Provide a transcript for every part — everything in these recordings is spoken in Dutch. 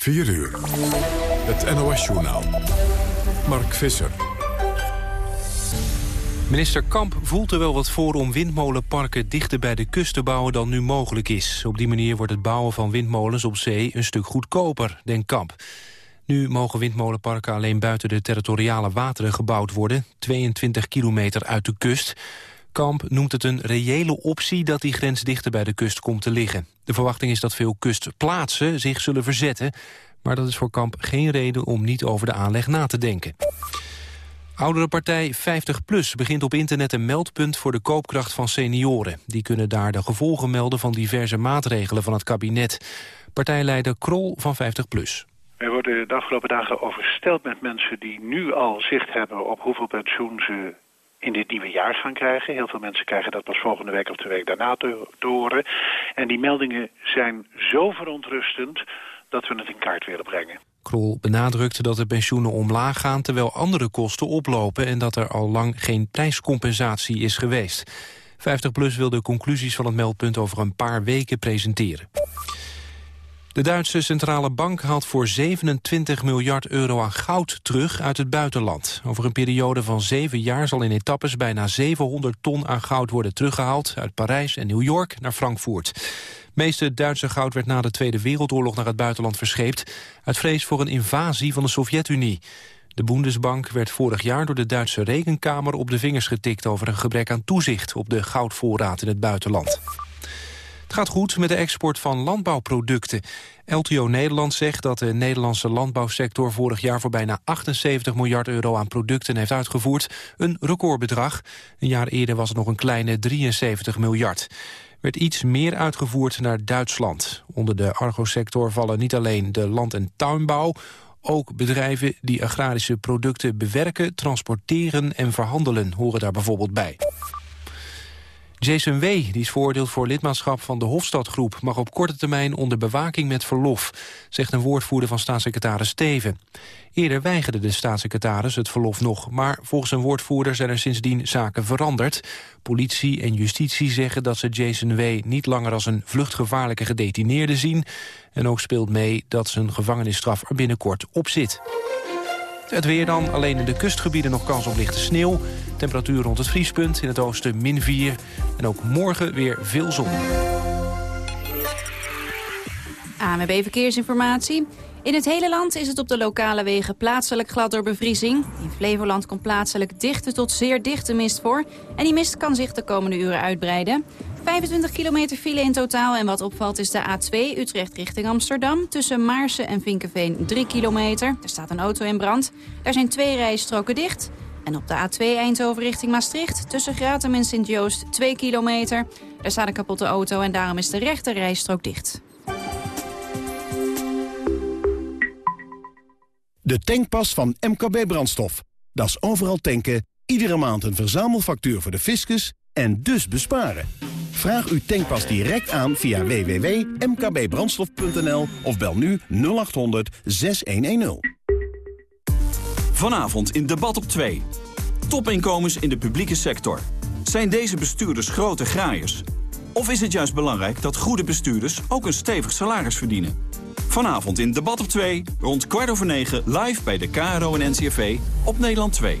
4 uur. Het NOS-journaal. Mark Visser. Minister Kamp voelt er wel wat voor om windmolenparken dichter bij de kust te bouwen dan nu mogelijk is. Op die manier wordt het bouwen van windmolens op zee een stuk goedkoper, denkt Kamp. Nu mogen windmolenparken alleen buiten de territoriale wateren gebouwd worden, 22 kilometer uit de kust. Kamp noemt het een reële optie dat die grens dichter bij de kust komt te liggen. De verwachting is dat veel kustplaatsen zich zullen verzetten... maar dat is voor Kamp geen reden om niet over de aanleg na te denken. Oudere partij 50PLUS begint op internet een meldpunt voor de koopkracht van senioren. Die kunnen daar de gevolgen melden van diverse maatregelen van het kabinet. Partijleider Krol van 50PLUS. Wij worden de afgelopen dagen oversteld met mensen die nu al zicht hebben op hoeveel pensioen ze in dit nieuwe jaar gaan krijgen. Heel veel mensen krijgen dat pas volgende week of de week daarna te, horen. En die meldingen zijn zo verontrustend dat we het in kaart willen brengen. Krol benadrukte dat de pensioenen omlaag gaan terwijl andere kosten oplopen en dat er al lang geen prijscompensatie is geweest. 50PLUS wil de conclusies van het meldpunt over een paar weken presenteren. De Duitse centrale bank haalt voor 27 miljard euro aan goud terug uit het buitenland. Over een periode van zeven jaar zal in etappes bijna 700 ton aan goud worden teruggehaald... uit Parijs en New York naar Frankfurt. Het meeste Duitse goud werd na de Tweede Wereldoorlog naar het buitenland verscheept... uit vrees voor een invasie van de Sovjet-Unie. De Bundesbank werd vorig jaar door de Duitse Rekenkamer op de vingers getikt... over een gebrek aan toezicht op de goudvoorraad in het buitenland. Het gaat goed met de export van landbouwproducten. LTO Nederland zegt dat de Nederlandse landbouwsector vorig jaar voor bijna 78 miljard euro aan producten heeft uitgevoerd. Een recordbedrag. Een jaar eerder was het nog een kleine 73 miljard werd iets meer uitgevoerd naar Duitsland. Onder de argosector vallen niet alleen de land- en tuinbouw... ook bedrijven die agrarische producten bewerken, transporteren en verhandelen... horen daar bijvoorbeeld bij. Jason W., die is veroordeeld voor lidmaatschap van de Hofstadgroep... mag op korte termijn onder bewaking met verlof... zegt een woordvoerder van staatssecretaris Steven. Eerder weigerde de staatssecretaris het verlof nog... maar volgens een woordvoerder zijn er sindsdien zaken veranderd. Politie en justitie zeggen dat ze Jason W. niet langer... als een vluchtgevaarlijke gedetineerde zien... en ook speelt mee dat zijn gevangenisstraf er binnenkort op zit. Het weer dan, alleen in de kustgebieden nog kans op lichte sneeuw. Temperatuur rond het vriespunt, in het oosten min 4. En ook morgen weer veel zon. AMB Verkeersinformatie. In het hele land is het op de lokale wegen plaatselijk glad door bevriezing. In Flevoland komt plaatselijk dichte tot zeer dichte mist voor. En die mist kan zich de komende uren uitbreiden. 25 kilometer file in totaal en wat opvalt is de A2 Utrecht richting Amsterdam. Tussen Maarsen en Vinkenveen 3 kilometer. Er staat een auto in brand. Daar zijn twee rijstroken dicht. En op de A2 Eindhoven richting Maastricht tussen Gratum en Sint-Joost 2 kilometer. Daar staat een kapotte auto en daarom is de rechte rijstrook dicht. De tankpas van MKB Brandstof. Dat is overal tanken, iedere maand een verzamelfactuur voor de fiscus en dus besparen. Vraag uw tankpas direct aan via www.mkbbrandstof.nl of bel nu 0800 6110. Vanavond in debat op 2. Topinkomens in de publieke sector. Zijn deze bestuurders grote graaiers? Of is het juist belangrijk dat goede bestuurders ook een stevig salaris verdienen? Vanavond in debat op 2, rond kwart over 9, live bij de KRO en NCRV op Nederland 2.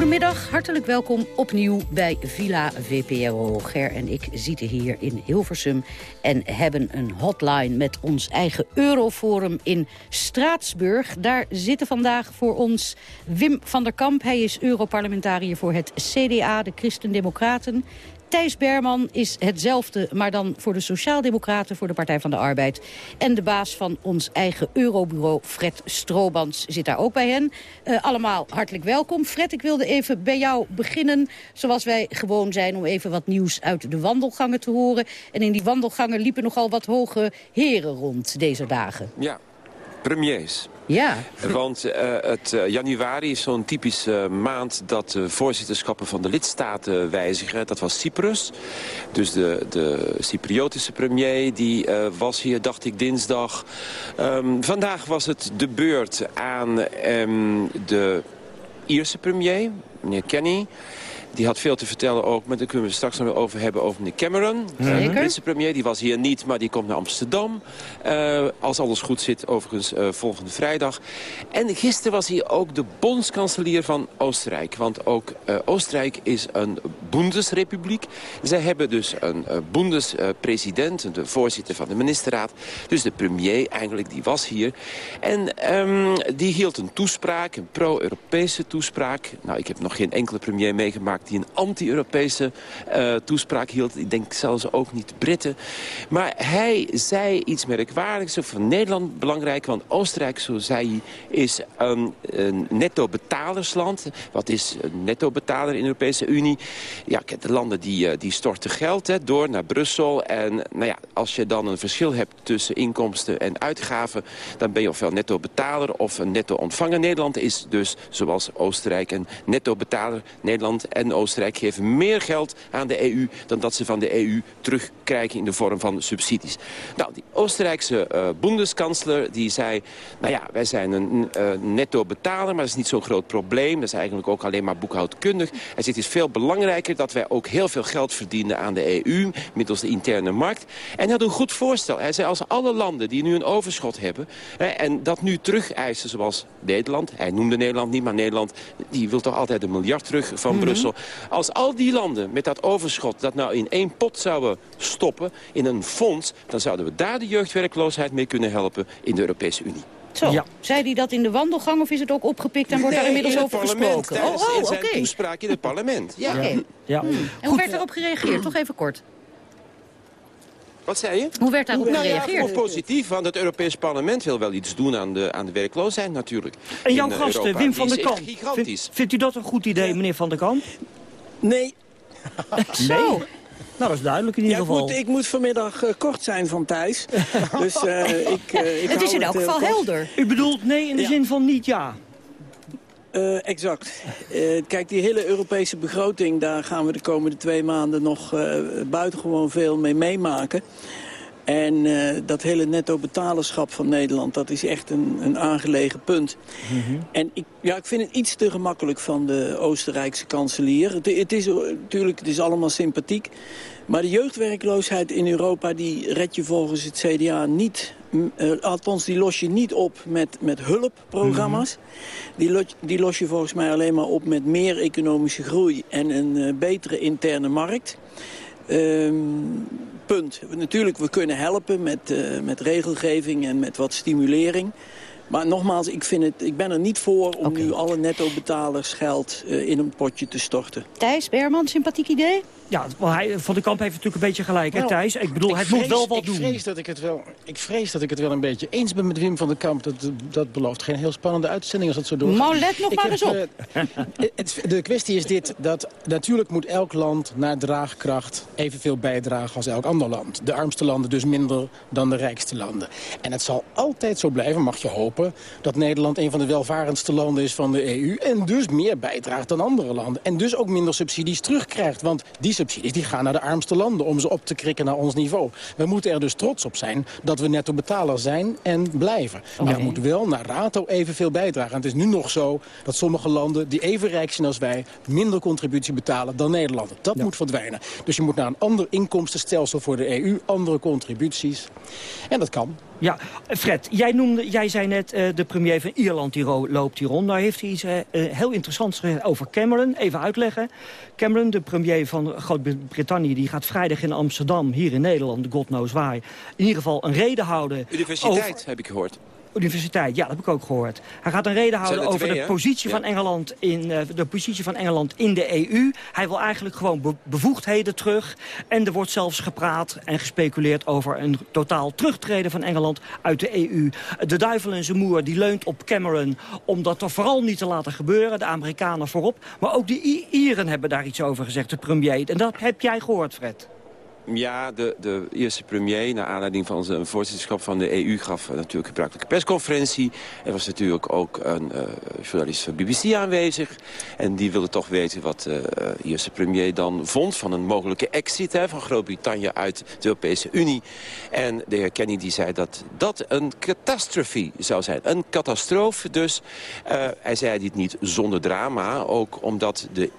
Goedemiddag, hartelijk welkom opnieuw bij Villa VPRO. Ger en ik zitten hier in Hilversum en hebben een hotline met ons eigen Euroforum in Straatsburg. Daar zitten vandaag voor ons Wim van der Kamp. Hij is Europarlementariër voor het CDA, de Christen-Democraten. Thijs Berman is hetzelfde, maar dan voor de Sociaaldemocraten, voor de Partij van de Arbeid. En de baas van ons eigen Eurobureau, Fred Stroobans, zit daar ook bij hen. Uh, allemaal hartelijk welkom. Fred, ik wilde even bij jou beginnen, zoals wij gewoon zijn... om even wat nieuws uit de wandelgangen te horen. En in die wandelgangen liepen nogal wat hoge heren rond deze dagen. Ja, premiers. Ja. Want uh, het uh, januari is zo'n typische maand dat de voorzitterschappen van de lidstaten wijzigen. Dat was Cyprus. Dus de, de Cypriotische premier die was hier, dacht ik, dinsdag. Um, vandaag was het de beurt aan um, de Ierse premier, meneer Kenny. Die had veel te vertellen ook, maar daar kunnen we straks nog wel over hebben over meneer Cameron. Zeker. De Britse premier, die was hier niet, maar die komt naar Amsterdam. Uh, als alles goed zit, overigens uh, volgende vrijdag. En gisteren was hier ook de bondskanselier van Oostenrijk. Want ook uh, Oostenrijk is een Bundesrepubliek. Zij hebben dus een Bundespresident, de voorzitter van de ministerraad. Dus de premier eigenlijk, die was hier. En um, die hield een toespraak, een pro-Europese toespraak. Nou, ik heb nog geen enkele premier meegemaakt die een anti-Europese uh, toespraak hield. Ik denk zelfs ook niet Britten. Maar hij zei iets merkwaardigs over Nederland belangrijk. Want Oostenrijk, zo zei hij, is een, een netto-betalersland. Wat is een netto-betaler in de Europese Unie? Ja, de landen die, die storten geld hè, door naar Brussel. En nou ja, als je dan een verschil hebt tussen inkomsten en uitgaven... dan ben je ofwel netto-betaler of een netto-ontvanger. Nederland is dus, zoals Oostenrijk, een netto-betaler. Nederland en Oostenrijk geven meer geld aan de EU... dan dat ze van de EU terugkrijgen in de vorm van subsidies. Nou, die Oostenrijkse uh, bundeskansler die zei... nou ja, wij zijn een uh, netto betaler, maar dat is niet zo'n groot probleem. Dat is eigenlijk ook alleen maar boekhoudkundig. Hij zegt, het is veel belangrijker dat wij ook heel veel geld verdienen aan de EU... middels de interne markt. En hij had een goed voorstel. Hij zei, als alle landen die nu een overschot hebben... Hè, en dat nu terugeisen, zoals Nederland... hij noemde Nederland niet, maar Nederland die wil toch altijd een miljard terug van mm -hmm. Brussel... Als al die landen met dat overschot dat nou in één pot zouden stoppen, in een fonds... dan zouden we daar de jeugdwerkloosheid mee kunnen helpen in de Europese Unie. Zo, ja. zei hij dat in de wandelgang of is het ook opgepikt en wordt nee, daar inmiddels in over gesproken? Oh, oh, in zijn okay. toespraak in het parlement. Ja. Okay. ja. Hmm. En hoe werd daarop gereageerd? Toch even kort. Wat zei je? Hoe werd daarop nou gereageerd? Ja, positief, want het Europees Parlement wil wel iets doen aan de, aan de werkloosheid natuurlijk. En jouw in, gast, Europa. Wim van der Kamp. Vindt, vindt u dat een goed idee, meneer van der Kamp? Nee. nee? Nou, dat is duidelijk in ieder ja, geval. Goed, ik moet vanmiddag uh, kort zijn van thuis. dus uh, ik, uh, ik Het is in elk geval helder. U bedoelt nee in de Ja. zin van niet ja? Uh, exact. Uh, kijk, die hele Europese begroting, daar gaan we de komende twee maanden nog uh, buitengewoon veel mee meemaken. En dat hele netto betalerschap van Nederland, dat is echt een, een aangelegen punt. Mm -hmm. En ik, ja, ik vind het iets te gemakkelijk van de Oostenrijkse kanselier. Het, het is natuurlijk, het is allemaal sympathiek. Maar de jeugdwerkloosheid in Europa, die red je volgens het CDA niet... Uh, althans, die los je niet op met, met hulpprogramma's. Mm -hmm. die, lo die los je volgens mij alleen maar op met meer economische groei... en een uh, betere interne markt. Um, punt. Natuurlijk, we kunnen helpen met, uh, met regelgeving en met wat stimulering. Maar nogmaals, ik, vind het, ik ben er niet voor om okay. nu alle netto-betalers geld uh, in een potje te storten. Thijs Berman, sympathiek idee? Ja, wel hij, Van de Kamp heeft natuurlijk een beetje gelijk, Nou, hè Thijs? Ik bedoel, ik het vrees, moet wel wat ik doen. Vrees dat ik, het wel, ik vrees dat ik het wel een beetje eens ben met Wim van der Kamp. Dat, dat belooft geen heel spannende uitzending als het zo doorgaat. Nou, let nog Ik maar heb, eens op. eh, het, de kwestie is dit, dat natuurlijk moet elk land naar draagkracht evenveel bijdragen als elk ander land. De armste landen dus minder dan de rijkste landen. En het zal altijd zo blijven, mag je hopen, dat Nederland een van de welvarendste landen is van de EU. En dus meer bijdraagt dan andere landen. En dus ook minder subsidies terugkrijgt. Want die subsidies die gaan naar de armste landen om ze op te krikken naar ons niveau. We moeten er dus trots op zijn dat we netto betaler zijn en blijven. Maar we moeten wel naar rato evenveel bijdragen. En het is nu nog zo dat sommige landen die even rijk zijn als wij... minder contributie betalen dan Nederland. Dat moet verdwijnen. Dus je moet naar een ander inkomstenstelsel voor de EU. Andere contributies. En dat kan. Ja, Fred, jij, noemde, jij zei net uh, de premier van Ierland die loopt hier rond. Nou heeft hij iets uh, heel interessants gezegd over Cameron. Even uitleggen. Cameron, de premier van Groot-Brittannië, die gaat vrijdag in Amsterdam, hier in Nederland, god knows waar, in ieder geval een reden houden. Universiteit, over... heb ik gehoord. Universiteit, ja, dat heb ik ook gehoord. Hij gaat een reden houden over twee, de positie, ja. van Engeland in, uh, de positie van Engeland in de EU. Hij wil eigenlijk gewoon be bevoegdheden terug. En er wordt zelfs gepraat en gespeculeerd over een totaal terugtreden van Engeland uit de EU. De duivel en zijn moer die leunt op Cameron om dat er vooral niet te laten gebeuren. De Amerikanen voorop. Maar ook de I Ieren hebben daar iets over gezegd, de premier. En dat heb jij gehoord, Fred. Ja, de, de eerste premier, naar aanleiding van zijn voorzitterschap van de EU... gaf natuurlijk een gebruikelijke persconferentie. Er was natuurlijk ook een uh, journalist van BBC aanwezig. En die wilde toch weten wat de uh, eerste premier dan vond... van een mogelijke exit hè, van Groot-Brittannië uit de Europese Unie. En de heer Kenny die zei dat dat een catastrofe zou zijn. Een catastrofe dus. Hij zei dit niet zonder drama, ook omdat de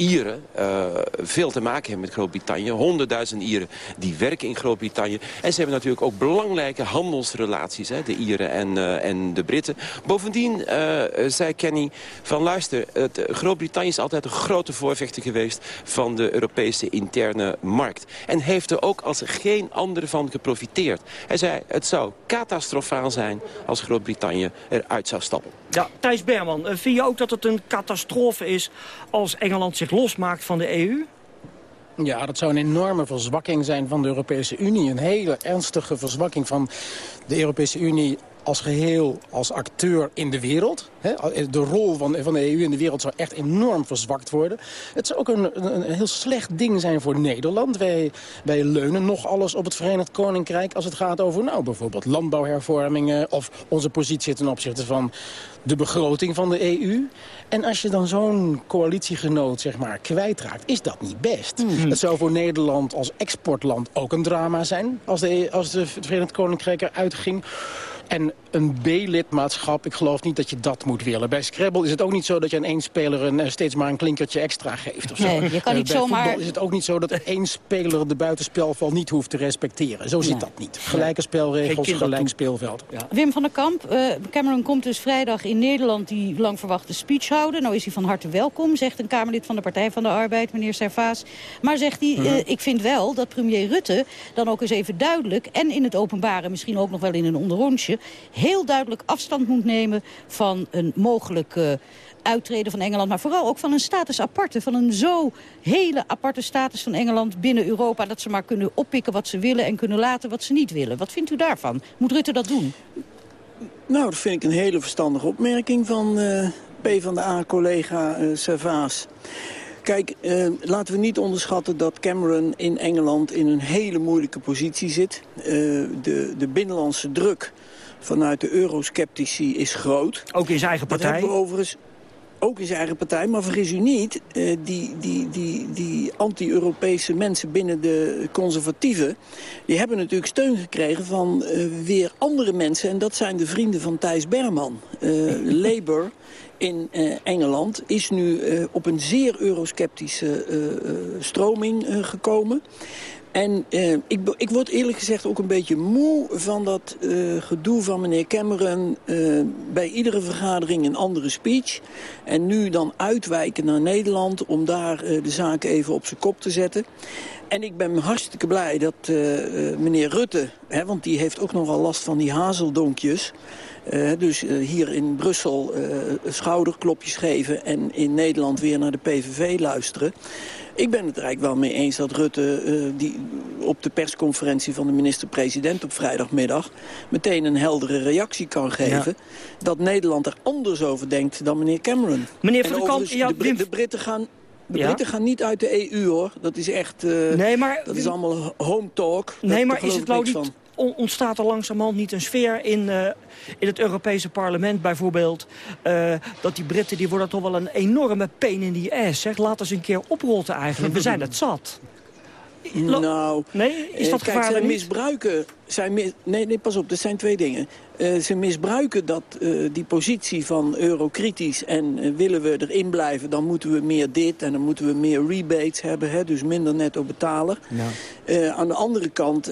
Ieren uh, veel te maken hebben met Groot-Brittannië. Honderdduizend Ieren die werken in Groot-Brittannië. En ze hebben natuurlijk ook belangrijke handelsrelaties, hè, de Ieren en, uh, en de Britten. Bovendien uh, zei Kenny van luister, Groot-Brittannië is altijd een grote voorvechter geweest van de Europese interne markt. En heeft er ook als geen andere van geprofiteerd. Hij zei, het zou catastrofaal zijn als Groot-Brittannië eruit zou stappen. Ja, Thijs Berman, vind je ook dat het een catastrofe is als Engeland zich losmaakt van de EU? Ja, dat zou een enorme verzwakking zijn van de Europese Unie. Een hele ernstige verzwakking van de Europese Unie als geheel, als acteur in de wereld. De rol van, van de EU in de wereld zou echt enorm verzwakt worden. Het zou ook een, een, heel slecht ding zijn voor Nederland. Wij, wij leunen nog alles op het Verenigd Koninkrijk... als het gaat over nou, bijvoorbeeld landbouwhervormingen... of onze positie ten opzichte van de begroting van de EU. En als je dan zo'n coalitiegenoot zeg maar, kwijtraakt, is dat niet best. Mm. Het zou voor Nederland als exportland ook een drama zijn... als, de, als de, het Verenigd Koninkrijk eruit ging... En een B-lidmaatschap, ik geloof niet dat je dat moet willen. Bij Scrabble is het ook niet zo dat je aan één speler een, steeds maar een klinkertje extra geeft. Of zo. Nee, je kan niet uh, bij zomaar... is het ook niet zo dat één speler de buitenspelval niet hoeft te respecteren. Zo zit Nee. dat niet. Gelijke spelregels, gelijk speelveld. Ja. Wim van der Kamp, eh, Cameron komt dus vrijdag in Nederland die lang verwachte speech houden. Nou is hij van harte welkom, zegt een Kamerlid van de Partij van de Arbeid, meneer Servaas. Maar zegt hij, eh, ik vind wel dat premier Rutte dan ook eens even duidelijk... en in het openbare, misschien ook nog wel in een onderrondje... heel duidelijk afstand moet nemen van een mogelijk... eh, uittreden van Engeland, maar vooral ook van een status aparte. Van een zo hele aparte status van Engeland binnen Europa... dat ze maar kunnen oppikken wat ze willen en kunnen laten wat ze niet willen. Wat vindt u daarvan? Moet Rutte dat doen? Nou, dat vind ik een hele verstandige opmerking van eh PvdA-collega eh Servaas. Kijk, eh, laten we niet onderschatten dat Cameron in Engeland in een hele moeilijke positie zit. De, de binnenlandse druk vanuit de eurosceptici is groot. Ook in zijn eigen Dat partij. hebben we overigens ook in zijn eigen partij. Maar vergis u niet, eh, die, die, die, die anti-Europese mensen binnen de conservatieven... die hebben natuurlijk steun gekregen van eh, weer andere mensen. En dat zijn de vrienden van Thijs Berman. Eh, Labour in Engeland is nu op een zeer eurosceptische eh, stroming gekomen. En eh, ik, ik word eerlijk gezegd ook een beetje moe van dat eh, gedoe van meneer Cameron... eh, bij iedere vergadering een andere speech. En nu dan uitwijken naar Nederland om daar de zaak even op zijn kop te zetten. En ik ben hartstikke blij dat eh, eh, meneer Rutte... Hè, want die heeft ook nogal last van die hazeldonkjes... Eh, dus hier in Brussel schouderklopjes geven en in Nederland weer naar de PVV luisteren. Ik ben het er eigenlijk wel mee eens dat Rutte die, op de persconferentie van de minister-president op vrijdagmiddag meteen een heldere reactie kan geven. Dat Nederland er anders over denkt dan meneer Cameron. Meneer En Van der Kamp, de, de Britten gaan... De Ja? Britten gaan niet uit de EU, hoor. Dat is echt... eh, Nee, maar, dat is allemaal home talk. nee, maar is het nou niet, van. ontstaat er langzamerhand niet een sfeer in, eh, in het Europese parlement bijvoorbeeld... eh, dat die Britten, die worden toch wel een enorme pain in the ass. Zeg. Laat eens een keer oprotten eigenlijk. We zijn het zat. Lo- Nou, Nee, is eh, dat kijk, gevaarlijk zij misbruiken... Zij mis, nee, nee, pas op, dat zijn twee dingen. Eh, ze misbruiken dat, eh, die positie van eurokritisch en willen we erin blijven... dan moeten we meer dit en dan moeten we meer rebates hebben, hè, dus minder netto betaler. Eh, aan de andere kant...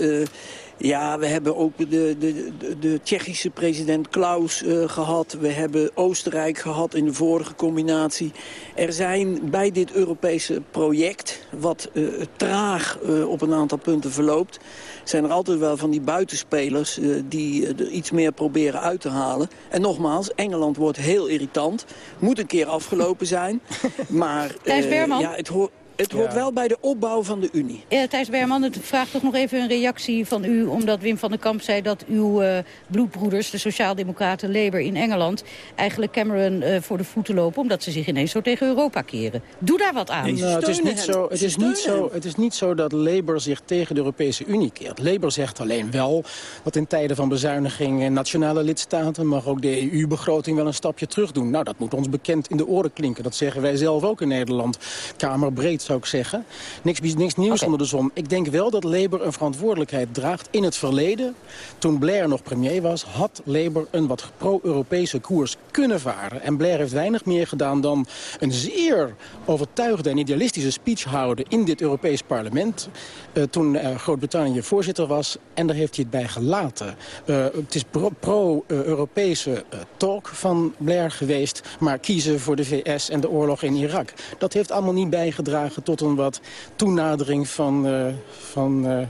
ja, we hebben ook de, de, de, de Tsjechische president Klaus eh, gehad. We hebben Oostenrijk gehad in de vorige combinatie. Er zijn bij dit Europese project, wat eh, traag eh, op een aantal punten verloopt... zijn er altijd wel van die buitenspelers die er iets meer proberen uit te halen. En nogmaals, Engeland wordt heel irritant. Moet een keer afgelopen zijn. Maar ja, het hoort... Het wordt wel bij de opbouw van de Unie. Uh, Thijs Berman, het vraagt toch nog even een reactie van u... omdat Wim van den Kamp zei dat uw uh, bloedbroeders, de Sociaaldemocraten Labour in Engeland... eigenlijk Cameron uh, voor de voeten lopen omdat ze zich ineens zo tegen Europa keren. Doe daar wat aan. Nou, het, is niet zo, het, is niet zo, het is niet zo dat Labour zich tegen de Europese Unie keert. Labour zegt alleen wel dat in tijden van bezuiniging... nationale lidstaten mag ook de EU-begroting wel een stapje terug doen. Nou, dat moet ons bekend in de oren klinken. Dat zeggen wij zelf ook in Nederland. Kamerbreed zou ik zeggen. Niks, niks nieuws okay. onder de zon. Ik denk wel dat Labour een verantwoordelijkheid draagt. In het verleden, toen Blair nog premier was... had Labour een wat pro-Europese koers kunnen varen. En Blair heeft weinig meer gedaan dan een zeer overtuigde en idealistische speech houden... in dit Europees parlement. Uh, toen uh, Groot-Brittannië voorzitter was. En daar heeft hij het bij gelaten. Uh, het is pro-Europese pro talk van Blair geweest. Maar kiezen voor de VS en de oorlog in Irak. Dat heeft allemaal niet bijgedragen tot een wat toenadering van, uh, van uh,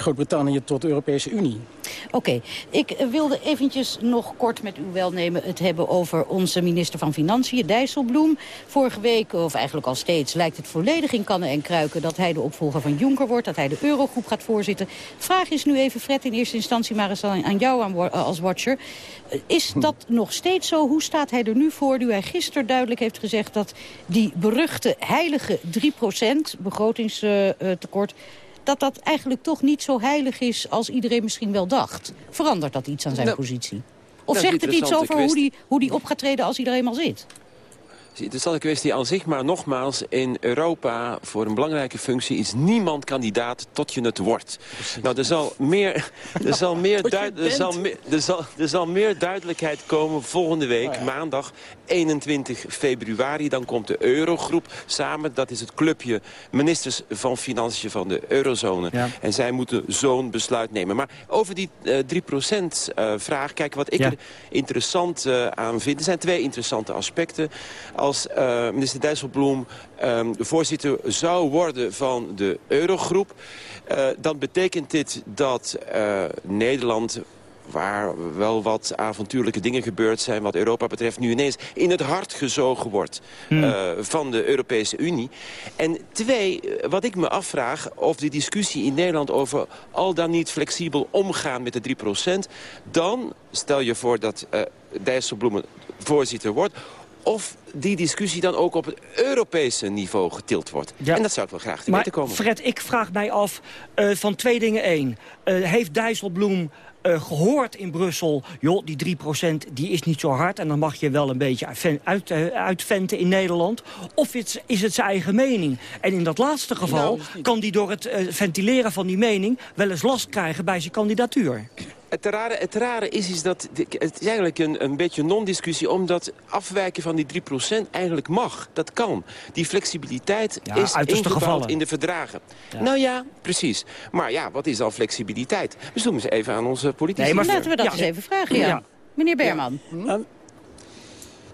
Groot-Brittannië tot de Europese Unie. Oké, ik wilde eventjes nog kort met uw welnemen het hebben over onze minister van Financiën, Dijsselbloem. Vorige week, of eigenlijk al steeds, lijkt het volledig in kannen en kruiken dat hij de opvolger van Juncker wordt, dat hij de Eurogroep gaat voorzitten. Vraag is nu even, Fred, in eerste instantie maar eens aan jou aan, als watcher. Is dat nog steeds zo? Hoe staat hij er nu voor, nu hij gisteren duidelijk heeft gezegd dat die beruchte heilige 3% begrotingstekort dat dat eigenlijk toch niet zo heilig is als iedereen misschien wel dacht. Verandert dat iets aan zijn Nou, positie? Of is zegt het iets over hoe die, hoe die op gaat treden als hij er eenmaal zit? Het is al een kwestie aan zich, maar nogmaals, in Europa voor een belangrijke functie is niemand kandidaat tot je het wordt. Nou, er zal meer, er zal meer, duid- er zal meer, er zal, er zal meer duidelijkheid komen volgende week, maandag 21 februari. Dan komt de Eurogroep samen. Dat is het clubje ministers van Financiën van de eurozone. Ja. En zij moeten zo'n besluit nemen. Maar over die eh 3% eh, vraag, kijk, wat ik Ja. er interessant eh, aan vind. Er zijn twee interessante aspecten. Als eh, minister Dijsselbloem eh, voorzitter zou worden van de Eurogroep... eh, dan betekent dit dat eh, Nederland waar wel wat avontuurlijke dingen gebeurd zijn... wat Europa betreft, nu ineens in het hart gezogen wordt eh, van de Europese Unie. En twee, wat ik me afvraag, of de discussie in Nederland... over al dan niet flexibel omgaan met de 3% dan stel je voor dat eh Dijsselbloem voorzitter wordt... of die discussie dan ook op het Europese niveau getild wordt. Ja. En dat zou ik wel graag te Maar weten komen. Fred, ik vraag mij af eh, van twee dingen één. Eh, heeft Dijsselbloem eh, gehoord in Brussel... joh, die 3% die is niet zo hard... en dan mag je wel een beetje uit, eh, uitventen in Nederland. Of is, is het zijn eigen mening? En in dat laatste geval Nou, is niet- kan die door het eh, ventileren van die mening... wel eens last krijgen bij zijn kandidatuur. Het rare, het rare is, is dat het is eigenlijk een, een beetje een non-discussie... omdat afwijken van die 3% eigenlijk mag. Dat kan. Die flexibiliteit Ja, is ingebouwd gevallen. in de verdragen. Ja. Nou ja, precies. Maar ja, wat is dan flexibiliteit? We zoomen eens even aan onze politici. Nee, maar- Laten we dat Ja. eens even vragen, ja. Ja. Meneer Berman.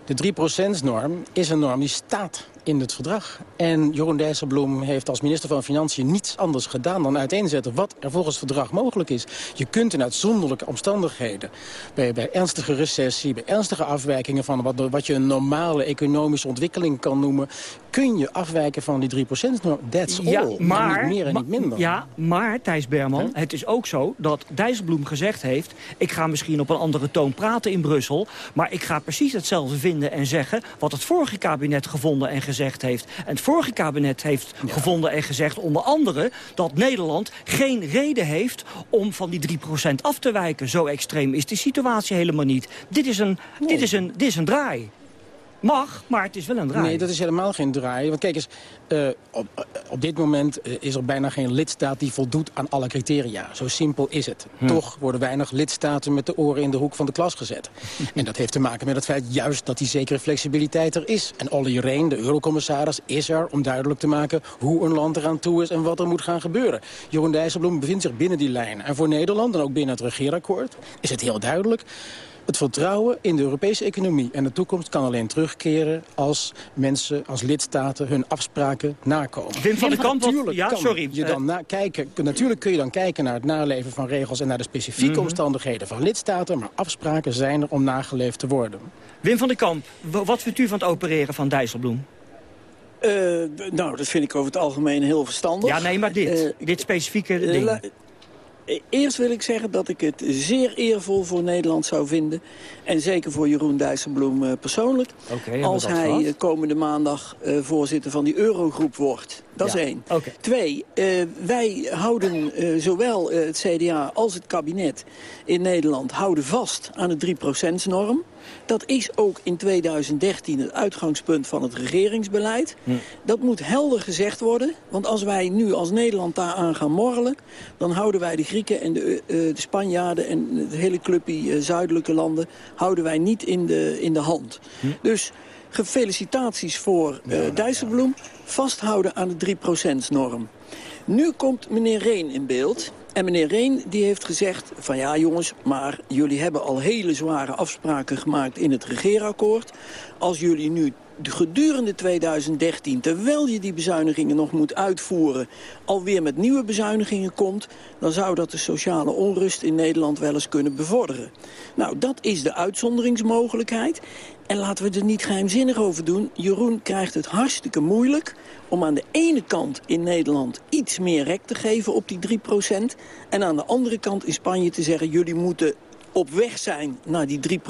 De 3%-norm is een norm die staat in het verdrag. En Jeroen Dijsselbloem heeft als minister van Financiën niets anders gedaan... dan uiteenzetten wat er volgens het verdrag mogelijk is. Je kunt in uitzonderlijke omstandigheden... bij, bij ernstige recessie, bij ernstige afwijkingen... van wat, wat je een normale economische ontwikkeling kan noemen... kun je afwijken van die 3%-norm. That's all. maar, niet meer en niet minder. Ja, maar Thijs Berman, het is ook zo dat Dijsselbloem gezegd heeft... ik ga misschien op een andere toon praten in Brussel... maar ik ga precies hetzelfde vinden en zeggen... wat het vorige kabinet gevonden en gezegd heeft. En het vorige kabinet heeft gevonden en gezegd onder andere... dat Nederland geen reden heeft om van die 3% af te wijken. Zo extreem is de situatie helemaal niet. Dit is een, dit is een, dit is een draai. Mag, maar het is wel een draai. Nee, dat is helemaal geen draai. Want kijk eens, eh, op, eh, op dit moment eh, is er bijna geen lidstaat die voldoet aan alle criteria. Zo simpel is het. Hm. Toch worden weinig lidstaten met de oren in de hoek van de klas gezet. en dat heeft te maken met het feit juist dat die zekere flexibiliteit er is. En Olly Rehn, de eurocommissaris, is er om duidelijk te maken hoe een land eraan toe is en wat er moet gaan gebeuren. Jeroen Dijsselbloem bevindt zich binnen die lijn. En voor Nederland en ook binnen het regeerakkoord is het heel duidelijk. Het vertrouwen in de Europese economie en de toekomst kan alleen terugkeren als mensen, als lidstaten hun afspraken nakomen. Wim van den Kamp, natuurlijk ja, kan sorry. Je Eh, dan na- kijken, natuurlijk kun je dan kijken naar het naleven van regels en naar de specifieke Mhm. omstandigheden van lidstaten, maar afspraken zijn er om nageleefd te worden. Wim van den Kamp, wat vindt u van het opereren van Dijsselbloem? Eh, nou, dat vind ik over het algemeen heel verstandig. Ja, nee, maar dit. dit specifieke ding. Eerst wil ik zeggen dat ik het zeer eervol voor Nederland zou vinden. En zeker voor Jeroen Dijsselbloem uh, persoonlijk. als hij komende maandag uh, voorzitter van die Eurogroep wordt. Dat is één. Twee, uh, wij houden zowel het CDA als het kabinet in Nederland houden vast aan de 3%-norm. Dat is ook in 2013 het uitgangspunt van het regeringsbeleid. Hm. Dat moet helder gezegd worden. Want als wij nu als Nederland daaraan gaan morrelen... dan houden wij de Grieken en de, uh, de Spanjaarden... en het hele clubje uh, zuidelijke landen... houden wij niet in de, in de hand. Hm. Dus gefelicitaties voor uh, Dijsselbloem. Vasthouden aan de 3%-norm. Nu komt meneer Reen in beeld. En meneer Reen die heeft gezegd van ja jongens, maar jullie hebben al hele zware afspraken gemaakt in het regeerakkoord. Als jullie nu gedurende 2013, terwijl je die bezuinigingen nog moet uitvoeren... alweer met nieuwe bezuinigingen komt... dan zou dat de sociale onrust in Nederland wel eens kunnen bevorderen. Nou, dat is de uitzonderingsmogelijkheid. En laten we er niet geheimzinnig over doen. Jeroen krijgt het hartstikke moeilijk om aan de ene kant in Nederland iets meer rek te geven op die 3%. En aan de andere kant in Spanje te zeggen... jullie moeten op weg zijn naar die 3%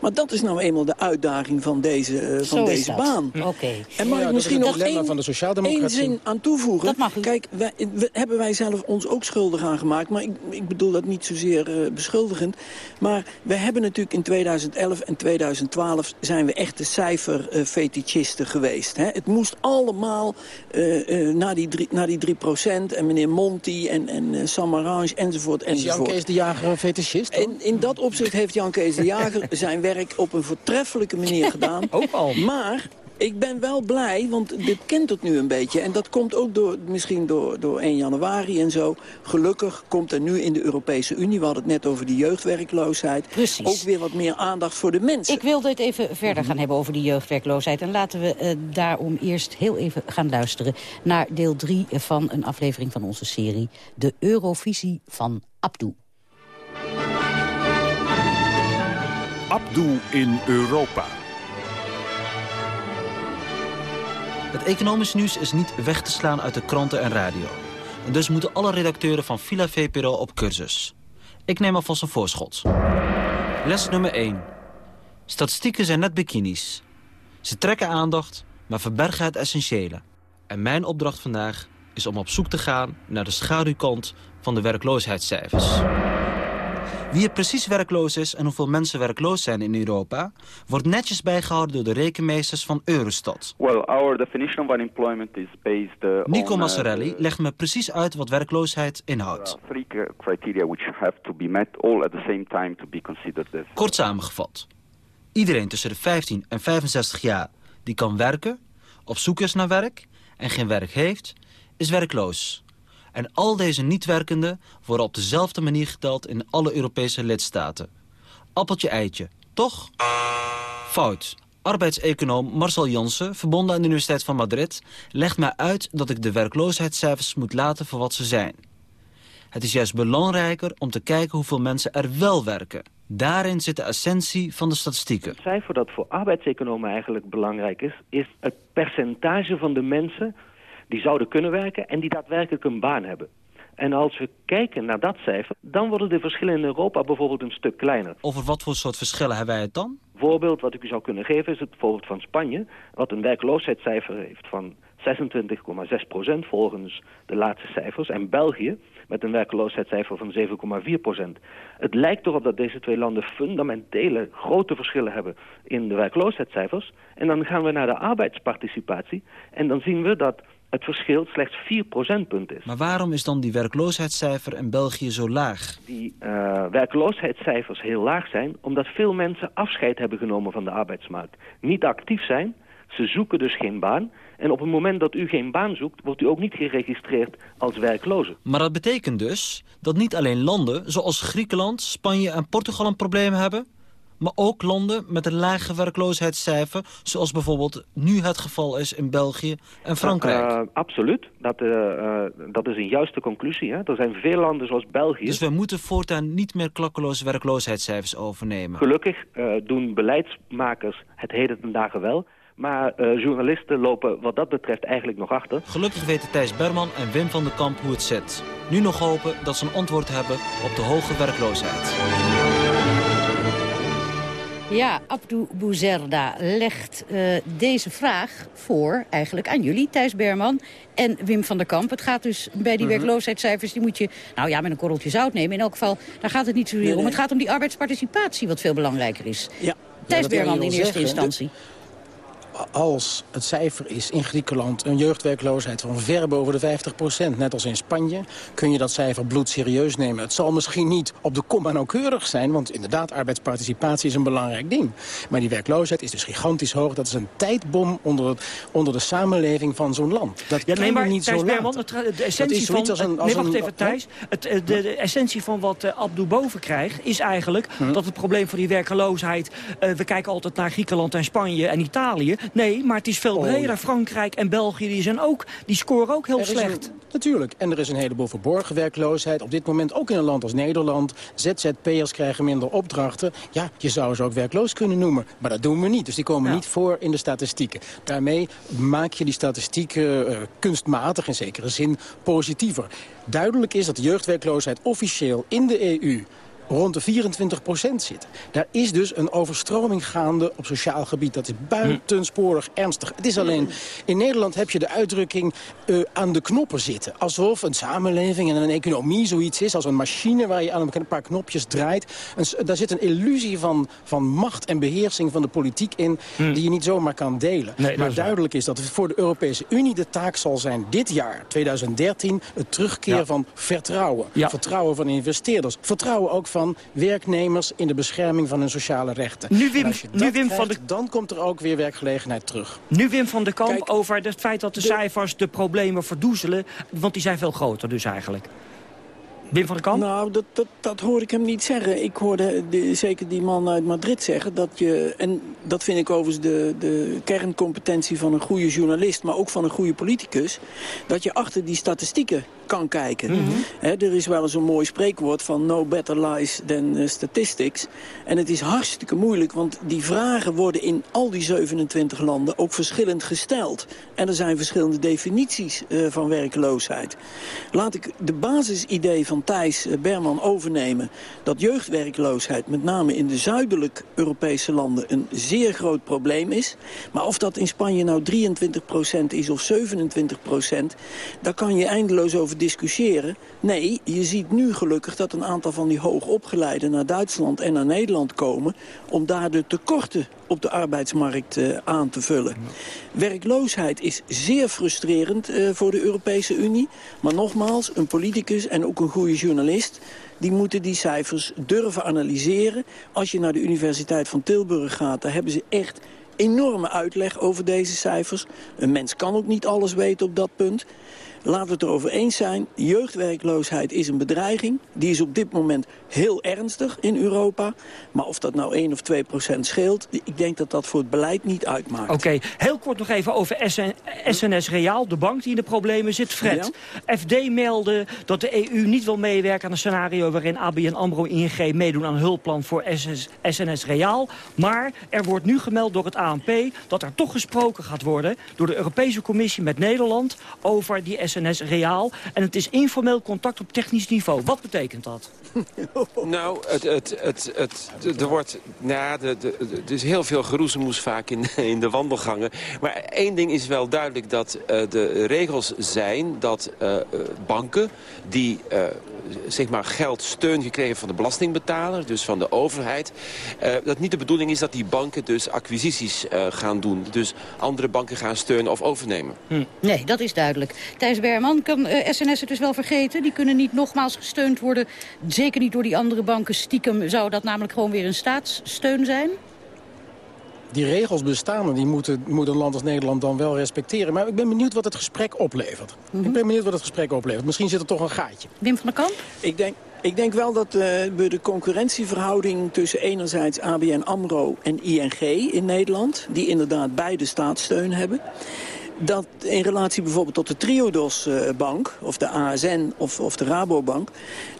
Maar dat is nou eenmaal de uitdaging van deze, uh, van deze baan. Oké. Okay. En mag ik misschien nog één, van de één zin aan toevoegen? Dat mag. Kijk, wij, we, hebben wij zelf ons ook schuldig aan gemaakt. Maar ik, ik bedoel dat niet zozeer uh, beschuldigend. Maar we hebben natuurlijk in 2011 en 2012 zijn we echte cijferfetichisten uh, geweest. Hè? Het moest allemaal uh, naar, die drie, naar die 3% En meneer Monti en, en Samarange enzovoort. enzovoort. Is Jan Kees de Jager een fetichist? In, dat opzicht heeft Jan Kees de Jager zijn werk op een voortreffelijke manier gedaan. Ook al. Maar ik ben wel blij, want dit kent het nu een beetje. En dat komt ook door, misschien door, door 1 januari en zo. Gelukkig komt er nu in de Europese Unie, we hadden het net over die jeugdwerkloosheid... Precies. ook weer wat meer aandacht voor de mensen. Ik wilde het even verder gaan hebben over die jeugdwerkloosheid. En laten we uh, daarom eerst heel even gaan luisteren... naar deel 3 van een aflevering van onze serie... De Eurovisie van Abdou. Abdul in Europa. Het economisch nieuws is niet weg te slaan uit de kranten en radio. En dus moeten alle redacteuren van Villa VPRO op cursus. Ik neem alvast een voorschot. Les nummer 1. Statistieken zijn net bikinis. Ze trekken aandacht, maar verbergen het essentiële. En mijn opdracht vandaag is om op zoek te gaan naar de schaduwkant van de werkloosheidscijfers. Wie er precies werkloos is en hoeveel mensen werkloos zijn in Europa... wordt netjes bijgehouden door de rekenmeesters van Eurostat. Well, our definition of unemployment is based uh, Nico uh, Massarelli legt me precies uit wat werkloosheid inhoudt. Three criteria which have to be met all at the same time to be considered as... Kort samengevat. Iedereen tussen de 15 en 65 jaar die kan werken, op zoek is naar werk en geen werk heeft, is werkloos. En al deze niet-werkenden worden op dezelfde manier geteld in alle Europese lidstaten. Appeltje-eitje, toch? Fout. Arbeidseconoom Marcel Jansen, verbonden aan de Universiteit van Madrid... legt mij uit dat ik de werkloosheidscijfers moet laten voor wat ze zijn. Het is juist belangrijker om te kijken hoeveel mensen er wel werken. Daarin zit de essentie van de statistieken. Het cijfer dat voor arbeidseconomen eigenlijk belangrijk is... is het percentage van de mensen die zouden kunnen werken en die daadwerkelijk een baan hebben. En als we kijken naar dat cijfer, dan worden de verschillen in Europa bijvoorbeeld een stuk kleiner. Over wat voor soort verschillen hebben wij het dan? Een voorbeeld wat ik u zou kunnen geven is het voorbeeld van Spanje, wat een werkloosheidscijfer heeft van 26,6 procent volgens de laatste cijfers. En België met een werkloosheidscijfer van 7,4 procent. Het lijkt erop dat deze twee landen fundamentele grote verschillen hebben in de werkloosheidscijfers. En dan gaan we naar de arbeidsparticipatie en dan zien we dat het verschil slechts 4 procentpunt is. Maar waarom is dan die werkloosheidscijfer in België zo laag? Die uh, werkloosheidscijfers heel laag zijn... omdat veel mensen afscheid hebben genomen van de arbeidsmarkt. Niet actief zijn, ze zoeken dus geen baan... en op het moment dat u geen baan zoekt... wordt u ook niet geregistreerd als werkloze. Maar dat betekent dus dat niet alleen landen... zoals Griekenland, Spanje en Portugal een probleem hebben maar ook landen met een lage werkloosheidscijfer... zoals bijvoorbeeld nu het geval is in België en Frankrijk. Uh, absoluut. Dat, uh, dat is een juiste conclusie. Hè? Er zijn veel landen zoals België... Dus we moeten voortaan niet meer klakkeloze werkloosheidscijfers overnemen? Gelukkig doen beleidsmakers het heden ten dagen wel... Maar uh, journalisten lopen wat dat betreft eigenlijk nog achter. Gelukkig weten Thijs Berman en Wim van den Kamp hoe het zit. Nu nog hopen dat ze een antwoord hebben op de hoge werkloosheid. Ja, Abdou Bouzerda legt uh, deze vraag voor eigenlijk aan jullie, Thijs Berman en Wim van der Kamp. Het gaat dus bij die mm werkloosheidscijfers, die moet je nou ja, met een korreltje zout nemen. In elk geval, daar gaat het niet zozeer om. Het gaat om die arbeidsparticipatie, wat veel belangrijker is. Ja. Thijs Berman in eerste instantie als het cijfer is in Griekenland een jeugdwerkloosheid van ver boven de 50% net als in Spanje, kun je dat cijfer bloedserieus nemen. Het zal misschien niet op de komma nauwkeurig zijn, want inderdaad, arbeidsparticipatie is een belangrijk ding. Maar die werkloosheid is dus gigantisch hoog. Dat is een tijdbom onder, het, onder de samenleving van zo'n land. Dat ja, nee, maar niet Thijs zo Berman, de essentie van... Als een, als nee, wacht even, Thijs. Het, de, de, essentie van wat uh, Abdou boven krijgt, is eigenlijk hm. dat het probleem van die werkloosheid... Uh, we kijken altijd naar Griekenland en Spanje en Italië. Nee, maar het is veel oh, breder. Frankrijk en België die zijn ook, die scoren ook heel slecht. natuurlijk. En er is een heleboel verborgen werkloosheid. Op dit moment ook in een land als Nederland. ZZP'ers krijgen minder opdrachten. Ja, je zou ze ook werkloos kunnen noemen. Maar dat doen we niet. Dus die komen niet voor in de statistieken. Daarmee maak je die statistieken uh, kunstmatig in zekere zin positiever. Duidelijk is dat de jeugdwerkloosheid officieel in de EU rond de 24 procent zit. Daar is dus een overstroming gaande op sociaal gebied. Dat is buitensporig ernstig. Het is alleen, in Nederland heb je de uitdrukking uh, aan de knoppen zitten. Alsof een samenleving en een economie zoiets is als een machine waar je aan een paar knopjes draait. En, daar zit een illusie van, van macht en beheersing van de politiek in hm. die je niet zomaar kan delen. maar duidelijk is dat het voor de Europese Unie de taak zal zijn dit jaar, 2013, het terugkeer van vertrouwen. Vertrouwen van investeerders. Vertrouwen ook van van werknemers in de bescherming van hun sociale rechten. Nu Wim, nu Wim van de... dan komt er ook weer werkgelegenheid terug. Nu Wim van der Kamp over het feit dat de, de, cijfers de problemen verdoezelen. Want die zijn veel groter dus eigenlijk. Wim van der Kamp? Nou, dat, dat, dat hoor ik hem niet zeggen. Ik hoorde zeker die man uit Madrid zeggen dat je... en dat vind ik overigens de, de kerncompetentie van een goede journalist... maar ook van een goede politicus... dat je achter die statistieken kan kijken. Mhm. er is wel eens een mooi spreekwoord van no better lies than uh, statistics. En het is hartstikke moeilijk, want die vragen worden in al die 27 landen ook verschillend gesteld. En er zijn verschillende definities uh, van werkloosheid. Laat ik de basisidee van Thijs uh, Berman overnemen... dat jeugdwerkloosheid met name in de zuidelijk Europese landen een zeer groot probleem is. Maar of dat in Spanje nou 23% is of 27% daar kan je eindeloos over discussiëren. Nee, je ziet nu gelukkig dat een aantal van die hoogopgeleiden naar Duitsland en naar Nederland komen... om daar de tekorten op de arbeidsmarkt uh, aan te vullen. Werkloosheid is zeer frustrerend uh, voor de Europese Unie. Maar nogmaals, een politicus en ook een goede journalist... die moeten die cijfers durven analyseren. Als je naar de Universiteit van Tilburg gaat, daar hebben ze echt enorme uitleg over deze cijfers. Een mens kan ook niet alles weten op dat punt. Laten we het erover eens zijn. Jeugdwerkloosheid is een bedreiging. Die is op dit moment heel ernstig in Europa. Maar of dat nou 1 of 2 procent scheelt... ik denk dat dat voor het beleid niet uitmaakt. Oké, heel kort nog even over SN, SNS Reaal, de bank die in de problemen zit. Fred, FD meldde dat de EU niet wil meewerken aan een scenario... waarin ABN AMRO ING meedoen aan een hulpplan voor SS, SNS Reaal. Maar er wordt nu gemeld door het ANP dat er toch gesproken gaat worden... door de Europese Commissie met Nederland over die SNS Reaal. En het is informeel contact op technisch niveau. Wat betekent dat? Nou, het, het, het, het, er wordt, nou, de, er is heel veel geroezemoes vaak in, in de wandelgangen. Maar één ding is wel duidelijk dat uh, de regels zijn dat uh, banken die zeg maar geld steun gekregen van de belastingbetaler, dus van de overheid, dat niet de bedoeling is dat die banken dus acquisities gaan doen. Dus andere banken gaan steunen of overnemen. Hm. Nee, dat is duidelijk. Thijs Berman, kan SNS het dus wel vergeten? Die kunnen niet nogmaals gesteund worden Zeker niet door die andere banken. Stiekem zou dat namelijk gewoon weer een staatssteun zijn? Die regels bestaan en die moeten, moet een land als Nederland dan wel respecteren. Maar ik ben benieuwd wat het gesprek oplevert. Ik ben benieuwd wat het gesprek oplevert. Misschien zit er toch een gaatje. Wim van der Kamp? Ik denk, ik denk wel dat uh, we de concurrentieverhouding tussen enerzijds ABN AMRO en ING in Nederland... die inderdaad beide staatssteun hebben dat in relatie bijvoorbeeld tot de Triodos-bank... of de ASN of, of de Rabobank...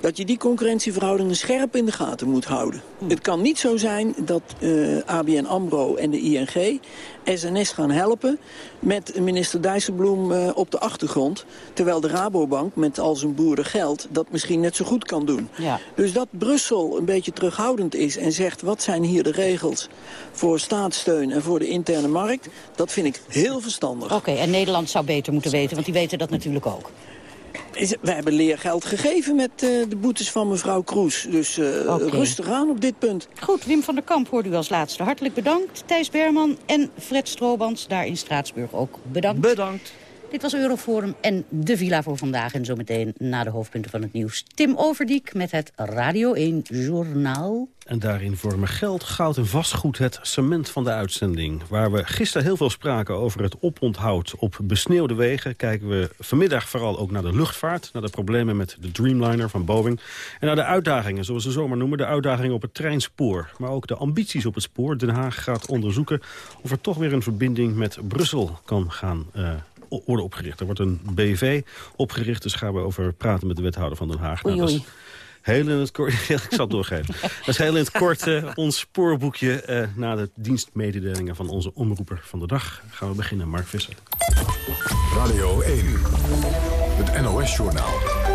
dat je die concurrentieverhoudingen scherp in de gaten moet houden. Het kan niet zo zijn dat uh, ABN AMRO en de ING SNS gaan helpen met minister Dijsselbloem uh, op de achtergrond. Terwijl de Rabobank met al zijn boerengeld dat misschien net zo goed kan doen. Ja. Dus dat Brussel een beetje terughoudend is en zegt wat zijn hier de regels voor staatssteun en voor de interne markt. Dat vind ik heel verstandig. Oké, en Nederland zou beter moeten weten, want die weten dat natuurlijk ook. Is, we hebben leergeld gegeven met uh, de boetes van mevrouw Kroes. Dus uh, Oké. rustig aan op dit punt. Goed, Wim van der Kamp hoort u als laatste. Hartelijk bedankt. Thijs Berman en Fred Stroobans, daar in Straatsburg ook bedankt. Bedankt. Dit was Euroforum en de Villa voor vandaag. En zometeen na de hoofdpunten van het nieuws. Tim Overdiek met het Radio 1 Journaal. En daarin vormen geld, goud en vastgoed het cement van de uitzending. Waar we gisteren heel veel spraken over het oponthoud op besneeuwde wegen... kijken we vanmiddag vooral ook naar de luchtvaart... naar de problemen met de Dreamliner van Boeing... en naar de uitdagingen, zoals ze zomaar noemen... de uitdagingen op het treinspoor. Maar ook de ambities op het spoor. Den Haag gaat onderzoeken of er toch weer een verbinding met Brussel kan gaan uh, worden opgericht. Er wordt een BV opgericht, dus gaan we over praten met de wethouder van Den Haag. Oei, Nou, dat is oei. Heel in het kort, ik zal het doorgeven. Dat is heel in het kort ons spoorboekje eh, na de dienstmededelingen van onze omroeper van de dag. Gaan we beginnen, Mark Visser. Radio 1, het NOS-journaal.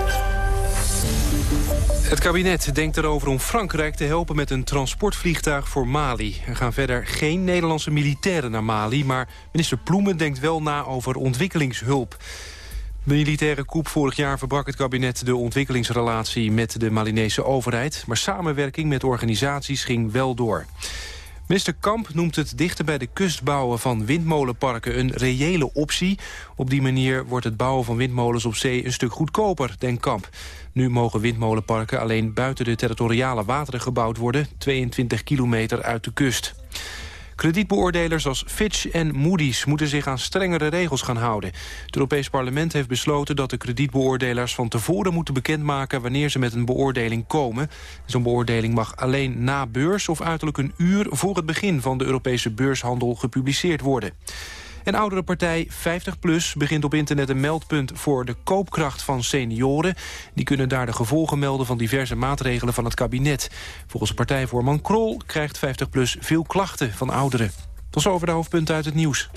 Het kabinet denkt erover om Frankrijk te helpen met een transportvliegtuig voor Mali. Er gaan verder geen Nederlandse militairen naar Mali... maar minister Ploemen denkt wel na over ontwikkelingshulp. De militaire coup vorig jaar verbrak het kabinet de ontwikkelingsrelatie met de Malinese overheid. Maar samenwerking met organisaties ging wel door. Minister Kamp noemt het dichter bij de kust bouwen van windmolenparken een reële optie. Op die manier wordt het bouwen van windmolens op zee een stuk goedkoper, denkt Kamp. Nu mogen windmolenparken alleen buiten de territoriale wateren gebouwd worden, 22 kilometer uit de kust. Kredietbeoordelers als Fitch en Moody's moeten zich aan strengere regels gaan houden. Het Europees Parlement heeft besloten dat de kredietbeoordelaars van tevoren moeten bekendmaken wanneer ze met een beoordeling komen. Zo'n beoordeling mag alleen na beurs of uiterlijk een uur voor het begin van de Europese beurshandel gepubliceerd worden. En oudere partij 50PLUS begint op internet een meldpunt voor de koopkracht van senioren. Die kunnen daar de gevolgen melden van diverse maatregelen van het kabinet. Volgens partijvoorman Krol krijgt 50PLUS veel klachten van ouderen. Tot zover de hoofdpunten uit het nieuws.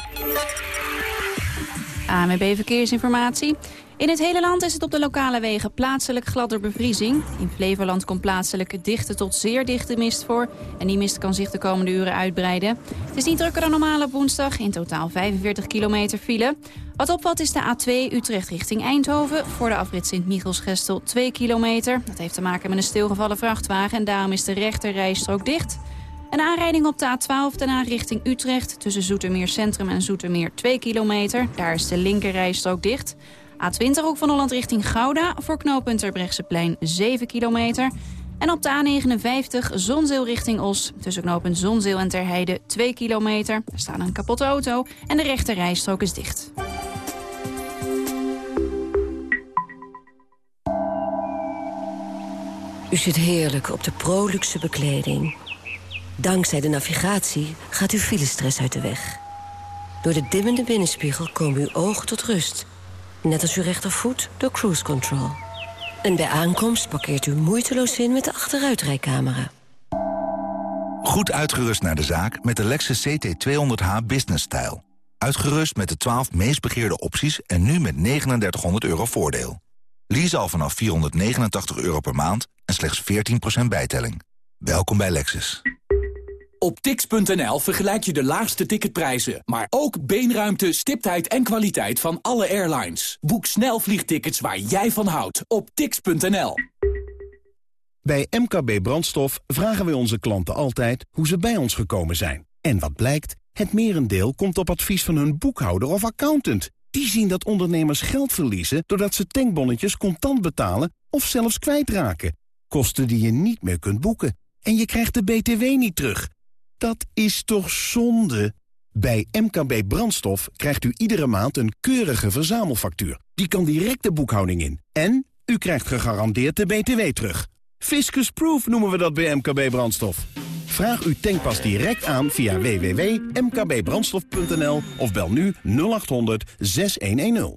AMB Verkeersinformatie. In het hele land is het op de lokale wegen plaatselijk gladder bevriezing. In Flevoland komt plaatselijk dichte tot zeer dichte mist voor. En die mist kan zich de komende uren uitbreiden. Het is niet drukker dan normaal op woensdag. In totaal 45 kilometer file. Wat opvalt is de A2 Utrecht richting Eindhoven. Voor de afrit Sint-Michels-Gestel 2 kilometer. Dat heeft te maken met een stilgevallen vrachtwagen. En daarom is de rechter rijstrook dicht. Een aanrijding op de A12 daarna richting Utrecht... tussen Zoetermeer Centrum en Zoetermeer 2 kilometer. Daar is de linkerrijstrook dicht. A20 ook van Holland richting Gouda... voor knooppunt Terbrechtseplein 7 kilometer. En op de A59 Zonzeel richting Os... tussen knooppunt Zonzeel en Terheide 2 kilometer. Er staat een kapotte auto en de rechterrijstrook is dicht. U zit heerlijk op de proluxe bekleding. Dankzij de navigatie gaat uw filestress uit de weg. Door de dimmende binnenspiegel komen uw ogen tot rust. Net als uw rechtervoet door cruise control. En bij aankomst parkeert u moeiteloos in met de achteruitrijcamera. Goed uitgerust naar de zaak met de Lexus CT200h Business Style. Uitgerust met de 12 meest begeerde opties en nu met 3900 euro voordeel. Lease al vanaf 489 euro per maand en slechts 14% bijtelling. Welkom bij Lexus. Op tix.nl vergelijk je de laagste ticketprijzen, maar ook beenruimte, stiptheid en kwaliteit van alle airlines. Boek snel vliegtickets waar jij van houdt op tix.nl. Bij MKB Brandstof vragen we onze klanten altijd hoe ze bij ons gekomen zijn. En wat blijkt? Het merendeel komt op advies van hun boekhouder of accountant. Die zien dat ondernemers geld verliezen doordat ze tankbonnetjes contant betalen of zelfs kwijtraken. Kosten die je niet meer kunt boeken. En je krijgt de BTW niet terug. Dat is toch zonde? Bij MKB Brandstof krijgt u iedere maand een keurige verzamelfactuur. Die kan direct de boekhouding in. En u krijgt gegarandeerd de BTW terug. Fiscus Proof noemen we dat bij MKB Brandstof. Vraag uw tankpas direct aan via www.mkbbrandstof.nl of bel nu 0800 6110.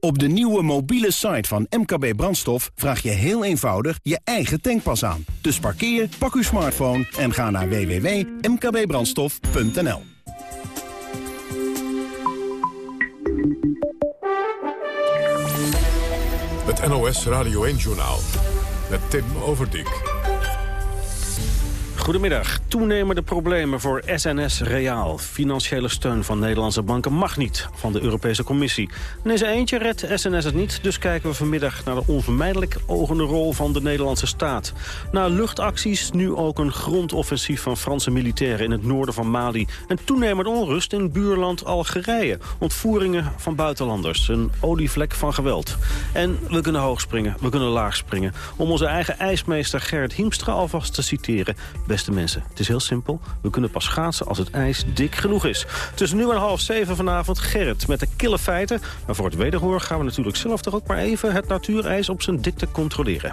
Op de nieuwe mobiele site van MKB Brandstof vraag je heel eenvoudig je eigen tankpas aan. Dus parkeer, pak uw smartphone en ga naar www.mkbbrandstof.nl. Het NOS Radio 1-journaal met Tim Overdijk. Goedemiddag. Toenemende problemen voor SNS Reaal. Financiële steun van Nederlandse banken mag niet, van de Europese Commissie. En in zijn eentje redt SNS het niet, dus kijken we vanmiddag... naar de onvermijdelijk ogende rol van de Nederlandse staat. Na luchtacties nu ook een grondoffensief van Franse militairen... in het noorden van Mali. En toenemende onrust in buurland Algerije. Ontvoeringen van buitenlanders. Een olievlek van geweld. En we kunnen hoog springen, we kunnen laag springen. Om onze eigen ijsmeester Gerrit Hiemstra alvast te citeren beste mensen. Het is heel simpel. We kunnen pas schaatsen als het ijs dik genoeg is. Tussen nu en half zeven vanavond Gerrit met de kille feiten. Maar voor het wederhoor gaan we natuurlijk zelf toch ook maar even het natuurijs op zijn dikte controleren.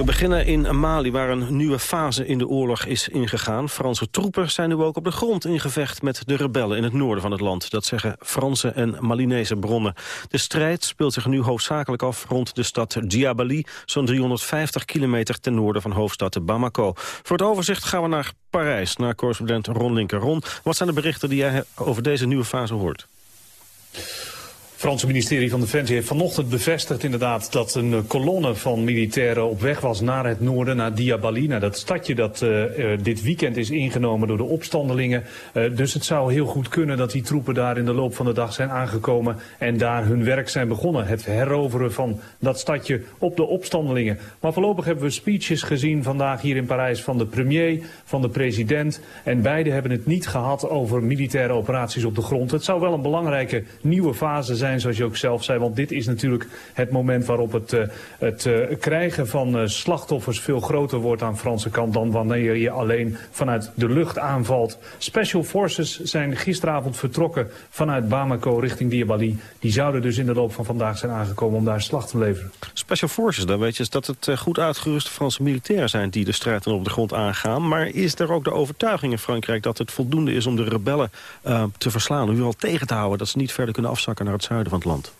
We beginnen in Mali, waar een nieuwe fase in de oorlog is ingegaan. Franse troepen zijn nu ook op de grond in gevecht met de rebellen in het noorden van het land. Dat zeggen Franse en Malinese bronnen. De strijd speelt zich nu hoofdzakelijk af rond de stad Djabali, zo'n 350 kilometer ten noorden van hoofdstad Bamako. Voor het overzicht gaan we naar Parijs, naar correspondent Ron Linker. Ron, wat zijn de berichten die jij over deze nieuwe fase hoort? Franse ministerie van Defensie heeft vanochtend bevestigd inderdaad dat een eh, kolonne van militairen op weg was naar het noorden, naar Diabali, naar dat stadje dat uh, dit weekend is ingenomen door de opstandelingen. Dus het zou heel goed kunnen dat die troepen daar in de loop van de dag zijn aangekomen en daar hun werk zijn begonnen. Het heroveren van dat stadje op de opstandelingen. Maar voorlopig hebben we speeches gezien vandaag hier in Parijs van de premier, van de president. En beide hebben het niet gehad over militaire operaties op de grond. Het zou wel een belangrijke nieuwe fase zijn zoals je ook zelf zei. Want dit is natuurlijk het moment waarop het, uh, het uh, krijgen van uh, slachtoffers veel groter wordt aan de Franse kant dan wanneer je alleen vanuit de lucht aanvalt. Special Forces zijn gisteravond vertrokken vanuit Bamako richting Diabali. Die zouden dus in de loop van vandaag zijn aangekomen om daar slag te leveren. Special Forces, dan weet je dat het goed uitgeruste Franse militairen zijn die de strijd op de grond aangaan. Maar is er ook de overtuiging in Frankrijk dat het voldoende is om de rebellen te verslaan, om u al tegen te houden dat ze niet verder kunnen afzakken naar het zuiden? Van het land.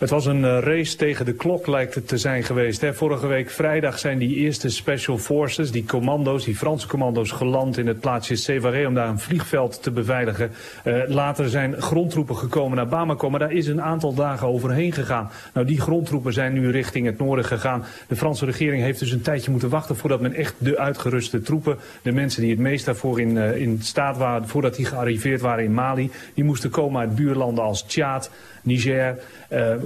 Het was een race tegen de klok lijkt het te zijn geweest. Vorige week vrijdag zijn die eerste Special Forces, die commando's, die Franse commando's geland in het plaatsje Sévaré om daar een vliegveld te beveiligen. Uh, later zijn grondtroepen gekomen naar Bamako, maar daar is een aantal dagen overheen gegaan. Nou, die grondtroepen zijn nu richting het noorden gegaan. De Franse regering heeft dus een tijdje moeten wachten voordat men echt de uitgeruste troepen, de mensen die het meest daarvoor in, in staat waren, voordat die gearriveerd waren in Mali, die moesten komen uit buurlanden als Tjaad, Niger,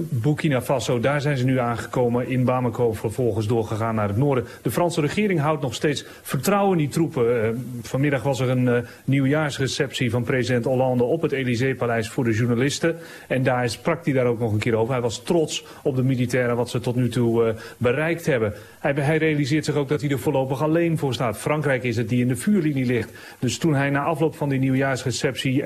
Burkina Faso. Daar zijn ze nu aangekomen. In Bamako vervolgens doorgegaan naar het noorden. De Franse regering houdt nog steeds vertrouwen in die troepen. Uh, vanmiddag was er een uh, nieuwjaarsreceptie van president Hollande op het Elysée-paleis voor de journalisten. En daar sprak hij daar ook nog een keer over. Hij was trots op de militairen wat ze tot nu toe bereikt hebben. Hij, hij, realiseert zich ook dat hij er voorlopig alleen voor staat. Frankrijk is het die in de vuurlinie ligt. Dus toen hij na afloop van die nieuwjaarsreceptie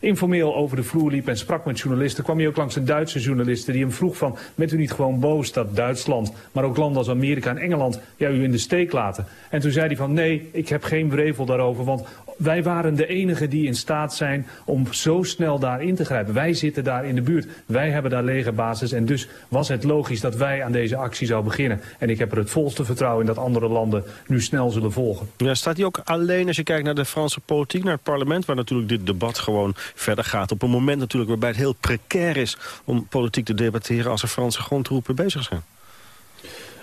informeel over de vloer liep en sprak met journalisten, kwam hij ook langs een Duitse journalisten die hem vroeg van... bent u niet gewoon boos dat Duitsland, maar ook landen als Amerika en Engeland... ja, u in de steek laten? En toen zei hij van nee, ik heb geen wrevel daarover... want wij waren de enigen die in staat zijn om zo snel daar in te grijpen. Wij zitten daar in de buurt. Wij hebben daar legerbasis. En dus was het logisch dat wij aan deze actie zouden beginnen. En ik heb er het volste vertrouwen in dat andere landen nu snel zullen volgen. Ja, staat hij ook alleen als je kijkt naar de Franse politiek, naar het parlement... waar natuurlijk dit debat gewoon verder gaat. Op een moment natuurlijk waarbij het heel precair is om politiek te debatteren... als er Franse grondtroepen bezig zijn.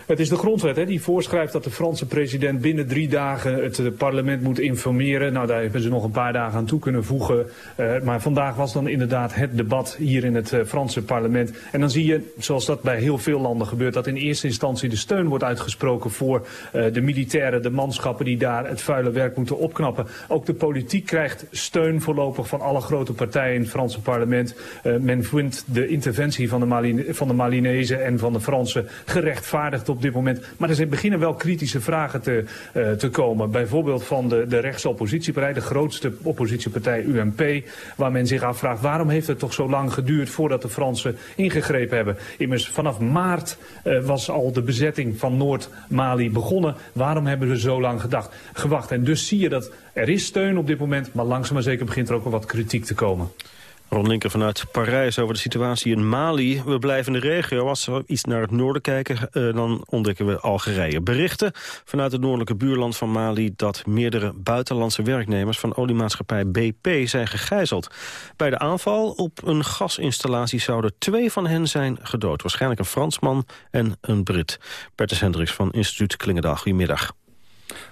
Het is de grondwet hè, die voorschrijft dat de Franse president binnen drie dagen het uh, parlement moet informeren. Nou, daar hebben ze nog een paar dagen aan toe kunnen voegen. Uh, maar vandaag was dan inderdaad het debat hier in het uh, Franse parlement. En dan zie je, zoals dat bij heel veel landen gebeurt, dat in eerste instantie de steun wordt uitgesproken voor de militairen, de manschappen die daar het vuile werk moeten opknappen. Ook de politiek krijgt steun voorlopig van alle grote partijen in het Franse parlement. men vindt de interventie van de, van de Malinezen en van de Fransen gerechtvaardigd op dit moment. Maar er beginnen wel kritische vragen te, uh, te komen. Bijvoorbeeld van de, de rechtse oppositiepartij, de grootste oppositiepartij UMP. Waar men zich afvraagt waarom heeft het toch zo lang geduurd voordat de Fransen ingegrepen hebben. Immers vanaf maart uh, was al de bezetting van Noord-Mali begonnen. Waarom hebben ze zo lang gedacht, gewacht? En dus zie je dat er is steun op dit moment, maar langzaam maar zeker begint er ook wel wat kritiek te komen. Ron Linker vanuit Parijs over de situatie in Mali. We blijven in de regio. Als we iets naar het noorden kijken, uh, dan ontdekken we Algerije. Berichten vanuit het noordelijke buurland van Mali... dat meerdere buitenlandse werknemers van oliemaatschappij BP zijn gegijzeld. Bij de aanval op een gasinstallatie zouden twee van hen zijn gedood. Waarschijnlijk een Fransman en een Brit. Bertus Hendricks van instituut Klingendaal. Goedemiddag.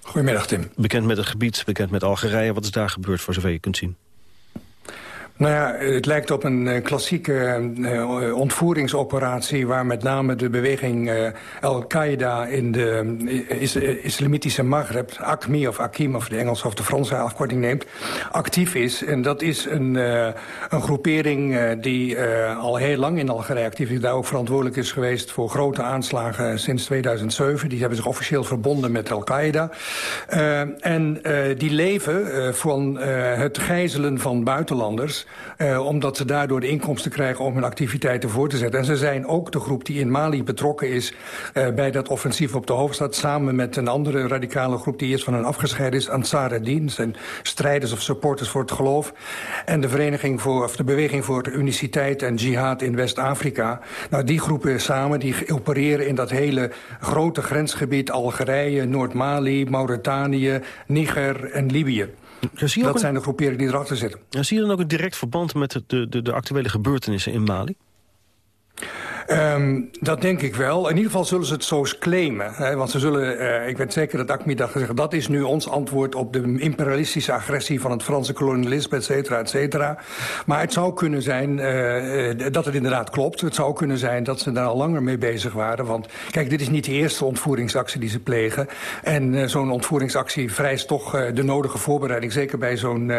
Goedemiddag, Tim. Bekend met het gebied, bekend met Algerije. Wat is daar gebeurd, voor zover je kunt zien? Nou ja, het lijkt op een uh, klassieke uh, ontvoeringsoperatie... waar met name de beweging uh, Al-Qaeda in de is, islamitische Maghreb... ACMI of AKIM of de Engelse of de Franse afkorting neemt... actief is. En dat is een, een groepering die al heel lang in Algerije actief is... daar ook verantwoordelijk is geweest voor grote aanslagen sinds 2007. Die hebben zich officieel verbonden met Al-Qaeda. en die leven van het gijzelen van buitenlanders... Uh, omdat ze daardoor de inkomsten krijgen om hun activiteiten voor te zetten. En ze zijn ook de groep die in Mali betrokken is uh, bij dat offensief op de hoofdstad... samen met een andere radicale groep die eerst van hen afgescheiden is... Ansar ad-Din, zijn strijders of supporters voor het geloof. En de, vereniging voor, of de Beweging voor Uniciteit en Jihad in West-Afrika. Nou, die groepen samen die opereren in dat hele grote grensgebied... Algerije, Noord-Mali, Mauritanië, Niger en Libië. Dat een... zijn de groeperingen die erachter zitten. Ja, zie je dan ook een direct verband met de, de, de actuele gebeurtenissen in Mali? Um, dat denk ik wel. In ieder geval zullen ze het zo claimen. Hè? Want ze zullen, uh, ik weet zeker dat ACMI dat gezegd dat is nu ons antwoord op de imperialistische agressie van het Franse kolonialisme, et cetera, et cetera. Maar het zou kunnen zijn uh, dat het inderdaad klopt. Het zou kunnen zijn dat ze daar al langer mee bezig waren. Want kijk, dit is niet de eerste ontvoeringsactie die ze plegen. En zo'n ontvoeringsactie vereist toch de nodige voorbereiding. Zeker bij zo'n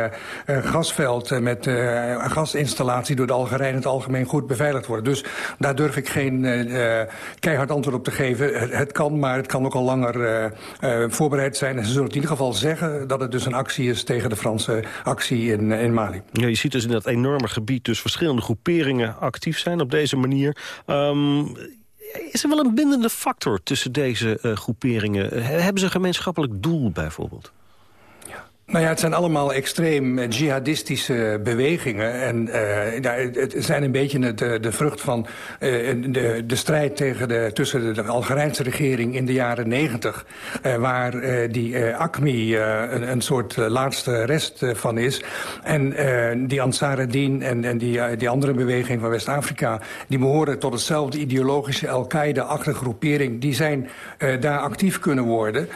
gasveld met gasinstallatie door de Algerijn in het algemeen goed beveiligd worden. Dus daar durf ik geen uh, keihard antwoord op te geven. Het, het, kan, maar het kan ook al langer uh, voorbereid zijn. En ze zullen in ieder geval zeggen dat het dus een actie is... tegen de Franse actie in, in Mali. Ja, je ziet dus in dat enorme gebied... dus verschillende groeperingen actief zijn op deze manier... Um, is er wel een bindende factor tussen deze groeperingen? Hebben ze een gemeenschappelijk doel bijvoorbeeld? Nou ja, het zijn allemaal extreem jihadistische bewegingen. En uh, het zijn een beetje de, de vrucht van de, de strijd tegen de, tussen de Algerijnse regering in de jaren negentig. Uh, waar die ACMI een, een, soort laatste rest van is. En die Ansar ad-Din en, en die, die andere beweging van West-Afrika... die behoren tot hetzelfde ideologische Al-Qaeda-achtige groepering. Die zijn daar actief kunnen worden.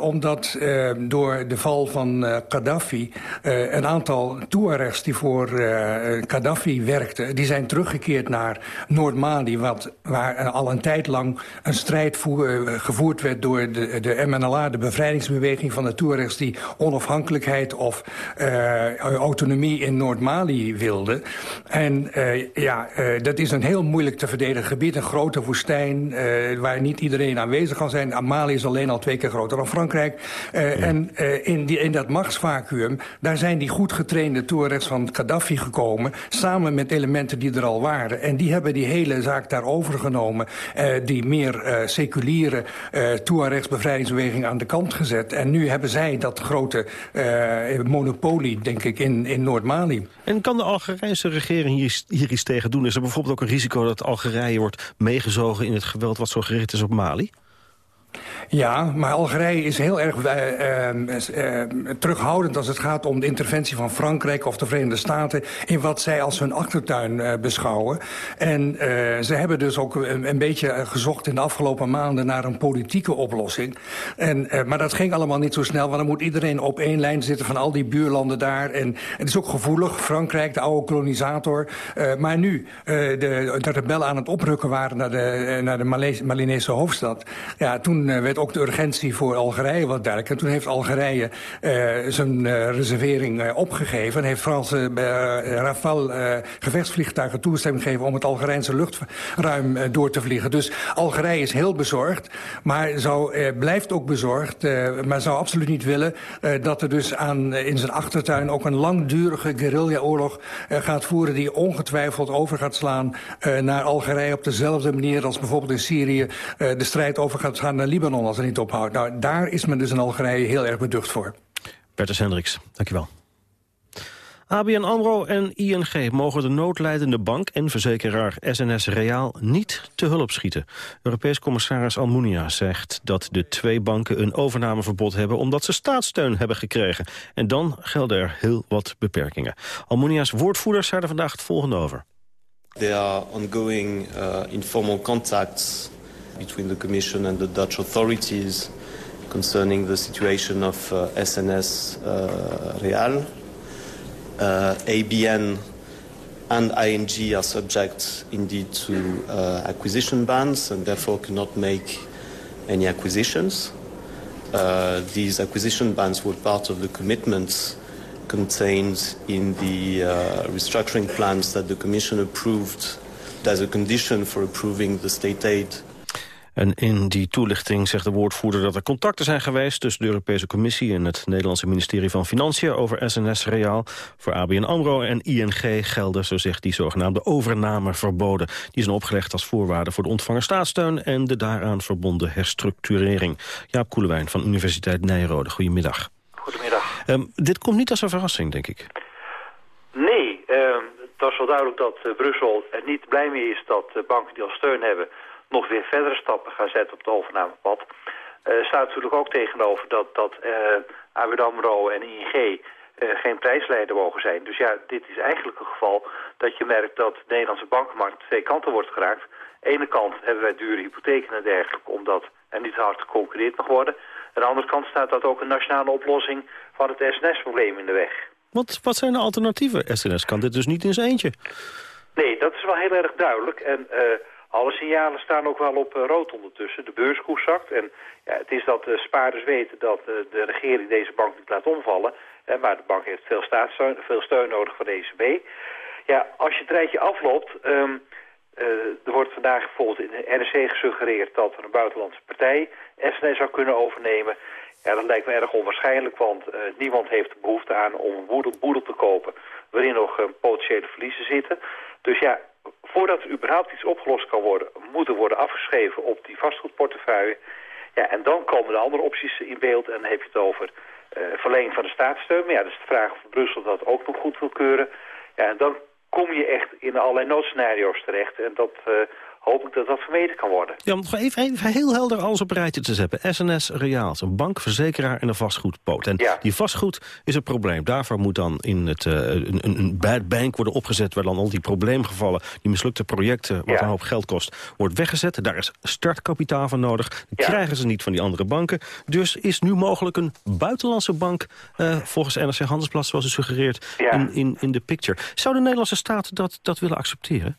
omdat door de val van Gaddafi... Uh, een aantal Tuaregs die voor uh, Gaddafi werkten... die zijn teruggekeerd naar Noord-Mali... waar al een tijd lang een strijd voer, gevoerd werd... door de, de MNLA, de bevrijdingsbeweging van de Tuaregs... die onafhankelijkheid of autonomie in Noord-Mali wilden. En ja, dat is een heel moeilijk te verdedigen gebied. Een grote woestijn waar niet iedereen aanwezig kan zijn. Mali is alleen al twee keer groter dan Frankrijk. Ja. En in, die, in dat machtsvacuum... daar zijn die goed getrainde Tuaregs van Gaddafi gekomen... samen met elementen die er al waren. En die hebben die hele zaak daar overgenomen... Uh, die meer uh, seculiere uh, Tuaregs bevrijdingsbeweging aan de kant gezet. En nu hebben zij dat grote monopolie, denk ik, in, in Noord-Mali. En kan de Algerijnse regering hier, hier iets tegen doen? Is er bijvoorbeeld ook een risico dat Algerije wordt meegezogen... in het geweld wat zo gericht is op Mali? Ja, maar Algerije is heel erg uh, uh, terughoudend als het gaat om de interventie van Frankrijk of de Verenigde Staten in wat zij als hun achtertuin beschouwen. En ze hebben dus ook een, een, beetje gezocht in de afgelopen maanden naar een politieke oplossing. En, maar dat ging allemaal niet zo snel, want dan moet iedereen op één lijn zitten van al die buurlanden daar. En het is ook gevoelig, Frankrijk, de oude kolonisator. maar nu de, de rebellen aan het oprukken waren naar de, naar de Malinese hoofdstad, ja, toen werd ook de urgentie voor Algerije wat duidelijk. En toen heeft Algerije uh, zijn uh, reservering opgegeven... en heeft Franse Rafale gevechtsvliegtuigen toestemming gegeven... om het Algerijnse luchtruim door te vliegen. Dus Algerije is heel bezorgd, maar blijft ook bezorgd... maar zou absoluut niet willen dat er dus aan, in zijn achtertuin... ook een langdurige guerrilla-oorlog gaat voeren... die ongetwijfeld over gaat slaan naar Algerije op dezelfde manier... als bijvoorbeeld in Syrië de strijd over gaat gaan naar Libanon als er niet ophoudt. Nou, daar is men dus in Algerije heel erg beducht voor. Bertus Hendricks, dankjewel. ABN AMRO en ING mogen de noodlijdende bank en verzekeraar SNS Reaal niet te hulp schieten. Europees commissaris Almunia zegt dat de twee banken een overnameverbod hebben omdat ze staatssteun hebben gekregen. En dan gelden er heel wat beperkingen. Almunia's woordvoerders zeiden vandaag het volgende over. There are ongoing uh, informal contacts between the Commission and the Dutch authorities concerning the situation of uh, SNS uh, Real. Uh, ABN and ING are subject indeed to uh, acquisition bans and therefore cannot make any acquisitions. Uh, these acquisition bans were part of the commitments contained in the uh, restructuring plans that the Commission approved as a condition for approving the state aid En in die toelichting zegt de woordvoerder dat er contacten zijn geweest... tussen de Europese Commissie en het Nederlandse ministerie van Financiën... over SNS Reaal. Voor ABN AMRO en ING gelden, zo zegt die zogenaamde overnameverboden. Die zijn opgelegd als voorwaarde voor de ontvanger staatssteun... en de daaraan verbonden herstructurering. Jaap Koelewijn van Universiteit Nijrode, goedemiddag. Goedemiddag. Um, dit komt niet als een verrassing, denk ik. Nee, uh, het was wel duidelijk dat uh, Brussel er niet blij mee is... dat uh, banken die al steun hebben nog weer verdere stappen gaan zetten op het overnamepad. Uh, staat natuurlijk ook tegenover dat, dat uh, ABN AMRO en ING uh, eh, geen prijsleider mogen zijn. Dus ja, dit is eigenlijk een geval dat je merkt dat de Nederlandse bankenmarkt twee kanten wordt geraakt. Aan de ene kant hebben wij dure hypotheken en dergelijke, omdat er niet hard geconcurreerd mag worden. Aan de andere kant staat dat ook een nationale oplossing van het SNS-probleem in de weg. Wat, wat zijn de alternatieven? SNS kan dit dus niet in zijn eentje. Nee, dat is wel heel erg duidelijk. En alle signalen staan ook wel op uh, rood ondertussen. De beurskoers zakt. En ja, het is dat uh, spaarders weten dat uh, de regering deze bank niet laat omvallen. maar de bank heeft veel, staatssteun, veel steun nodig van de ECB. Ja, als je het rijtje afloopt... Um, er wordt vandaag bijvoorbeeld in de NRC gesuggereerd dat een buitenlandse partij SNS zou kunnen overnemen. Ja, dat lijkt me erg onwaarschijnlijk, want niemand heeft de behoefte aan om een boedel, boedel te kopen waarin nog potentiële verliezen zitten. Dus ja, voordat er überhaupt iets opgelost kan worden, moet er worden afgeschreven op die vastgoedportefeuille. Ja, en dan komen de andere opties in beeld en dan heb je het over uh, verlenging van de staatssteun. Maar ja, dat is de vraag of Brussel dat ook nog goed wil keuren. Ja, en dan kom je echt in allerlei noodscenario's terecht. En dat, uh, hoop ik dat dat vermeden kan worden. Ja, om even, even heel helder alles op een rijtje te zetten. SNS Reaal, een bank, verzekeraar en een vastgoedpoot. En ja. die vastgoed is een probleem. Daarvoor moet dan in het, uh, een, een bad bank worden opgezet... waar dan al die probleemgevallen, die mislukte projecten... wat ja. een hoop geld kost, wordt weggezet. Daar is startkapitaal van nodig. Dat ja. krijgen ze niet van die andere banken. Dus is nu mogelijk een buitenlandse bank... Uh, volgens NRC Handelsblad, zoals u suggereert, in, in, in de picture. Zou de Nederlandse staat dat, dat willen accepteren?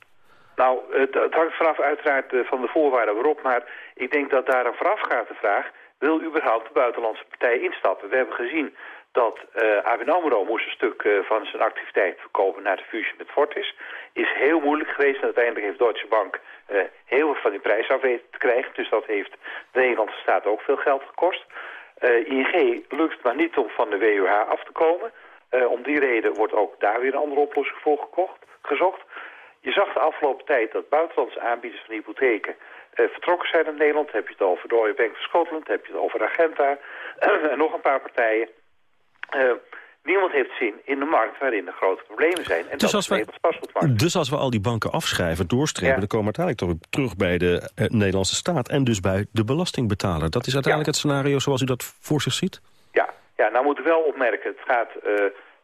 Nou, het, hangt vanaf uiteraard uh, van de voorwaarden waarop, maar ik denk dat daar een voorafgaat de vraag, wil überhaupt de buitenlandse partij instappen? We hebben gezien dat uh, ABN AMRO moest een stuk uh, van zijn activiteit verkopen naar de fusie met Fortis. Is heel moeilijk geweest en uiteindelijk heeft Deutsche Bank heel veel van die prijs af te krijgen. Dus dat heeft de Nederlandse staat ook veel geld gekost. ING lukt maar niet om van de WUH af te komen. om die reden wordt ook daar weer een andere oplossing voor gekocht, gezocht. Je zag de afgelopen tijd dat buitenlandse aanbieders van hypotheken uh, vertrokken zijn in Nederland. heb je het over Royal Bank of Scotland, heb je het over Argenta en nog een paar partijen. Uh, niemand heeft zin in de markt waarin er grote problemen zijn. En Dus dat als de. Dus als we al die banken afschrijven, doorstrepen... dan komen we uiteindelijk toch terug bij de eh, Nederlandse staat... en dus bij de belastingbetaler. Dat is uiteindelijk het scenario zoals u dat voor zich ziet? Ja, ja, nou moet ik wel opmerken, het gaat, eh,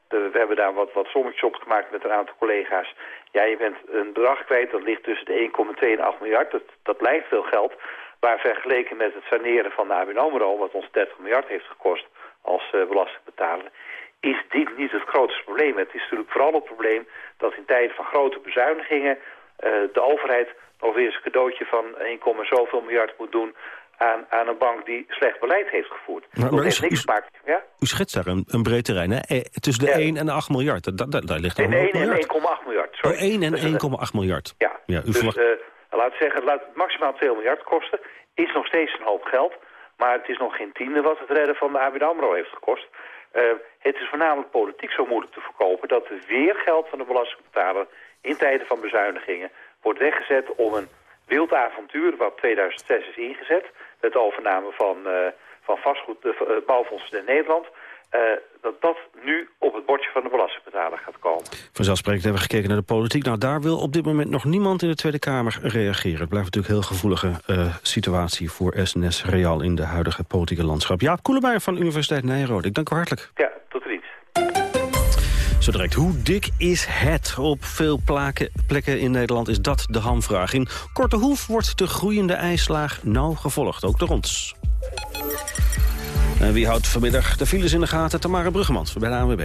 de, we hebben daar wat, wat sommetjes op gemaakt met een aantal collega's. Ja, je bent een bedrag kwijt, dat ligt tussen de 1,2 en 8 miljard. Dat, dat lijkt veel geld, maar vergeleken met het saneren van de ABN AMRO, wat ons 30 miljard heeft gekost als eh, belastingbetaler, is dit niet het grootste probleem. Het is natuurlijk vooral het probleem dat in tijden van grote bezuinigingen eh, de overheid nog weer eens een cadeautje van 1, zoveel miljard moet doen aan, aan een bank die slecht beleid heeft gevoerd. Maar- maar heeft niks maken. Ja? U schetst daar een, een breed terrein, hè? Eh, Tussen de 1 en de 8 miljard. Daar ligt dan een 1 miljard. en 1,8 miljard. Sorry. Oh, 1 en Dus, eh, 1,8 miljard. Ja, ja u dus verwacht... eh, laat zeggen, laat het maximaal 2 miljard kosten. Is nog steeds een hoop geld. Maar het is nog geen tiende wat het redden van de ABN AMRO heeft gekost. Eh, het is voornamelijk politiek zo moeilijk te verkopen... dat er weer geld van de belastingbetaler in tijden van bezuinigingen... wordt weggezet om een wild avontuur wat 2006 is ingezet... met de overname van, eh, van vastgoed, de uh, bouwfondsen in Nederland... eh, dat dat nu op het bordje van de belastingbetaler gaat komen. Vanzelfsprekend hebben we gekeken naar de politiek. Nou, daar wil op dit moment nog niemand in de Tweede Kamer reageren. Het blijft natuurlijk een heel gevoelige eh, situatie voor SNS Real in de huidige politieke landschap. Jaap Koelebeijer van Universiteit Nijrode. Ik dank u hartelijk. Ja, tot ziens. Zo direct, hoe dik is het? Op veel plaken, plekken in Nederland is dat de hamvraag. In Korte Hoef wordt de groeiende ijslaag nauw gevolgd, ook door ons. En wie houdt vanmiddag de files in de gaten? Tamara Bruggemans bij de ANWB.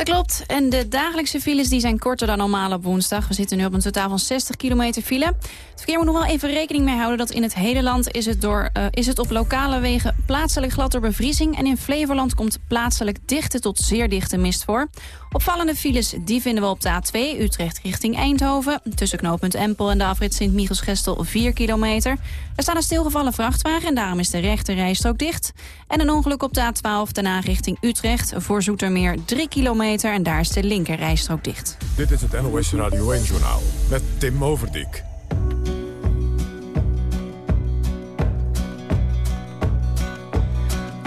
Dat klopt. En de dagelijkse files die zijn korter dan normaal op woensdag. We zitten nu op een totaal van 60 kilometer file. Het verkeer moet nog wel even rekening mee houden... dat in het hele land is het, door, uh, is het op lokale wegen plaatselijk glad door bevriezing... en in Flevoland komt plaatselijk dichte tot zeer dichte mist voor. Opvallende files die vinden we op de A2 Utrecht richting Eindhoven... tussen knooppunt Empel en de afrit Sint-Michels-Gestel 4 kilometer. Er staat een stilgevallen vrachtwagen en daarom is de rechte rijstrook dicht. En een ongeluk op de A12 daarna richting Utrecht voor Zoetermeer 3 kilometer... en daar is de linker rijstrook dicht. Dit is het NOS Radio 1-journaal met Tim Overdijk.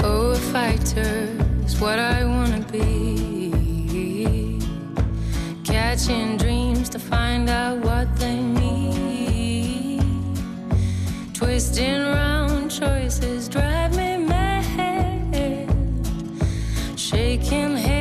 Oh, a fighter is what I wanna be. Catching dreams to find out what they mean. Twisting round choices drive me mad. Shaking hands,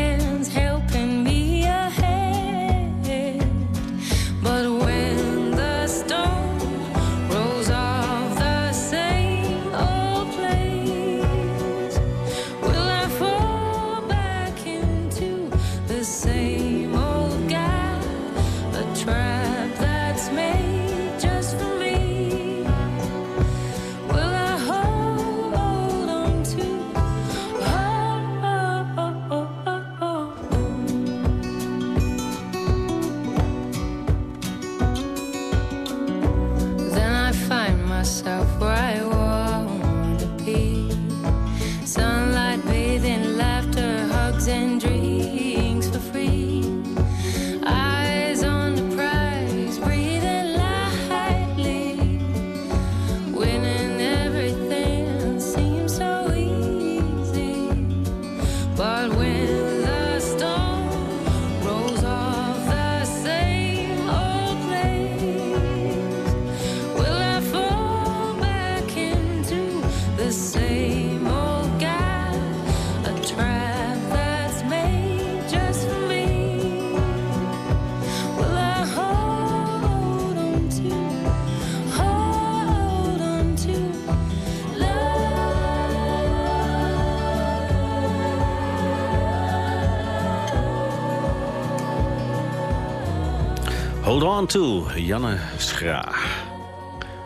Hold on to, Janne Schra.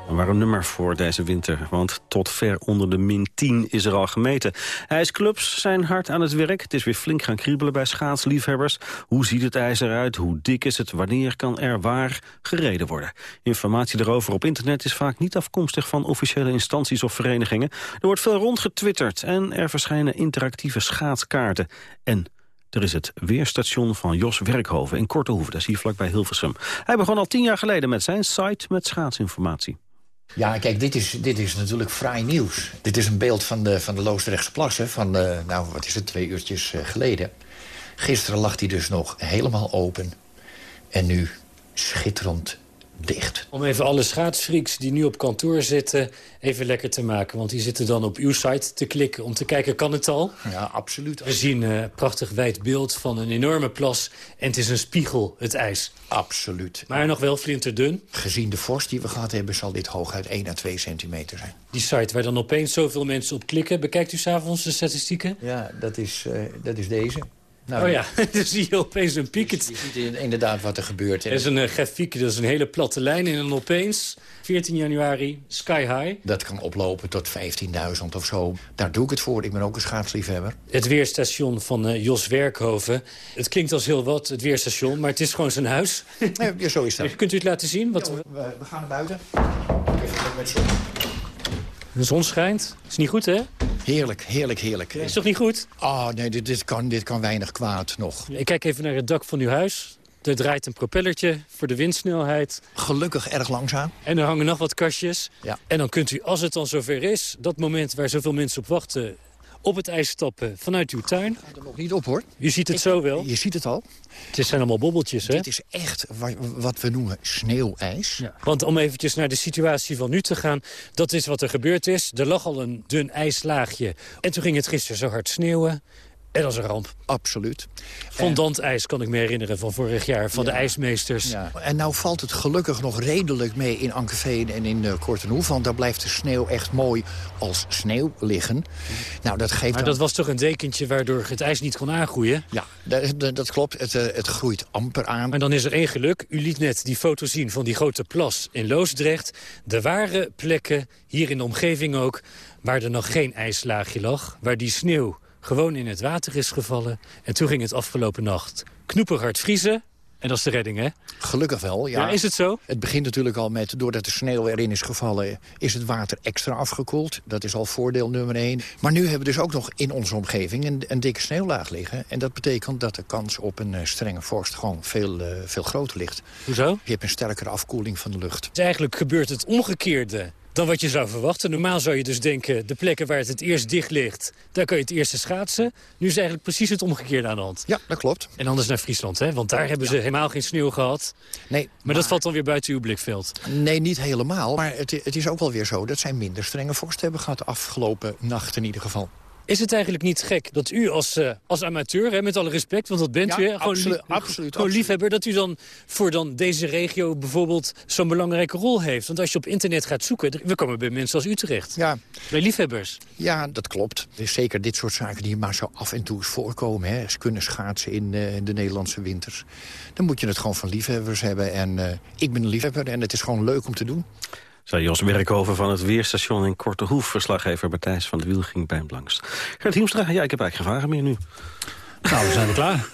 Een nummer voor deze winter, want tot ver onder de min 10 is er al gemeten. IJsclubs zijn hard aan het werk. Het is weer flink gaan kriebelen bij schaatsliefhebbers. Hoe ziet het ijs eruit? Hoe dik is het? Wanneer kan er waar gereden worden? Informatie daarover op internet is vaak niet afkomstig van officiële instanties of verenigingen. Er wordt veel rondgetwitterd en er verschijnen interactieve schaatskaarten. En er is het weerstation van Jos Werkhoven in Kortehoeven. Dat is hier vlakbij Hilversum. Hij begon al tien jaar geleden met zijn site met schaatsinformatie. Ja, kijk, dit is, dit is natuurlijk fraai nieuws. Dit is een beeld van de, van de Loosdrechtse plassen van, nou, wat is het, twee uurtjes uh, geleden. Gisteren lag hij dus nog helemaal open. En nu schitterend dicht. Om even alle schaatsfreaks die nu op kantoor zitten even lekker te maken. Want die zitten dan op uw site te klikken om te kijken, kan het al? Ja, absoluut. We zien een prachtig wijd beeld van een enorme plas. En het is een spiegel, het ijs. Absoluut. Maar nog wel flinterdun. Gezien de vorst die we gehad hebben... zal dit hooguit 1 à 2 centimeter zijn. Die site waar dan opeens zoveel mensen op klikken. Bekijkt u s'avonds de statistieken? Ja, dat is, uh, dat is deze. Nou, oh ja, dan zie je opeens een piek. Je ziet inderdaad wat er gebeurt. Er is een uh, grafiek, dat is een hele platte lijn. En dan opeens, 14 januari, sky high. Dat kan oplopen tot 15.000 of zo. Daar doe ik het voor. Ik ben ook een schaatsliefhebber. Het weerstation van uh, Jos Werkhoven. Het klinkt als heel wat, het weerstation, maar het is gewoon zijn huis. ja, zo is dat. Kunt u het laten zien? Wat... Ja, we, we, gaan naar buiten. Even met zon. De zon schijnt. Is niet goed, hè? Heerlijk, heerlijk, heerlijk. Is toch niet goed? Oh, nee, dit, dit, kan, dit kan weinig kwaad nog. Ik kijk even naar het dak van uw huis. Er draait een propellertje voor de windsnelheid. Gelukkig erg langzaam. En er hangen nog wat kastjes. Ja. En dan kunt u, als het dan zover is... dat moment waar zoveel mensen op wachten op het ijs stappen vanuit uw tuin. Er nog niet op, hoor. U ziet het zo wel. Je ziet het al. Het zijn allemaal bobbeltjes, hè? Dit is echt wat we noemen sneeuwijs. Ja. Want om eventjes naar de situatie van nu te gaan... dat is wat er gebeurd is. Er lag al een dun ijslaagje. En toen ging het gisteren zo hard sneeuwen. En dat is een ramp. Absoluut. Fondant ijs kan ik me herinneren van vorig jaar, van ja. de ijsmeesters. Ja. En nou valt het gelukkig nog redelijk mee in Ankeveen en in uh, Kortenhoef. Want daar blijft de sneeuw echt mooi als sneeuw liggen. Nou, dat geeft maar dan... dat was toch een dekentje waardoor het ijs niet kon aangroeien? Ja, dat, dat klopt. Het, uh, het, groeit amper aan. Maar dan is er één geluk. U liet net die foto zien van die grote plas in Loosdrecht. Er waren plekken, hier in de omgeving ook, waar er nog geen ijslaagje lag. Waar die sneeuw gewoon in het water is gevallen. En toen ging het afgelopen nacht knoeperhard vriezen. En dat is de redding, hè? Gelukkig wel, ja. ja. Is het zo? Het begint natuurlijk al met, doordat de sneeuw erin is gevallen... is het water extra afgekoeld. Dat is al voordeel nummer één. Maar nu hebben we dus ook nog in onze omgeving een, een dikke sneeuwlaag liggen. En dat betekent dat de kans op een uh, strenge vorst gewoon veel, uh, veel groter ligt. Hoezo? Je hebt een sterkere afkoeling van de lucht. Dus eigenlijk gebeurt het omgekeerde dan wat je zou verwachten. Normaal zou je dus denken, de plekken waar het het eerst dicht ligt... daar kan je het eerste schaatsen. Nu is eigenlijk precies het omgekeerde aan de hand. Ja, dat klopt. En anders naar Friesland, hè? Want daar hebben ze helemaal geen sneeuw gehad. Nee. Maar, maar, dat valt dan weer buiten uw blikveld. Nee, niet helemaal. Maar het, het is ook wel weer zo dat zij minder strenge vorst hebben gehad... de afgelopen nacht in ieder geval. Is het eigenlijk niet gek dat u als, uh, als amateur, hè, met alle respect, want dat bent ja, u, hè, gewoon, absoluut, liefhebber, dat u dan voor dan deze regio bijvoorbeeld zo'n belangrijke rol heeft? Want als je op internet gaat zoeken, we komen bij mensen als u terecht. Ja. Bij liefhebbers. Ja, dat klopt. Dus zeker dit soort zaken die maar zo af en toe eens voorkomen. Hè. Ze kunnen schaatsen in uh, de Nederlandse winters. Dan moet je het gewoon van liefhebbers hebben. En uh, ik ben een liefhebber en het is gewoon leuk om te doen. Zei Jos Werkhoven van het Weerstation in Kortehoef. Verslaggever Matthijs van de Wiel ging bij hem langs. Gert Hiemstra, ja, ik heb eigenlijk geen vragen meer nu. Nou, we zijn er klaar.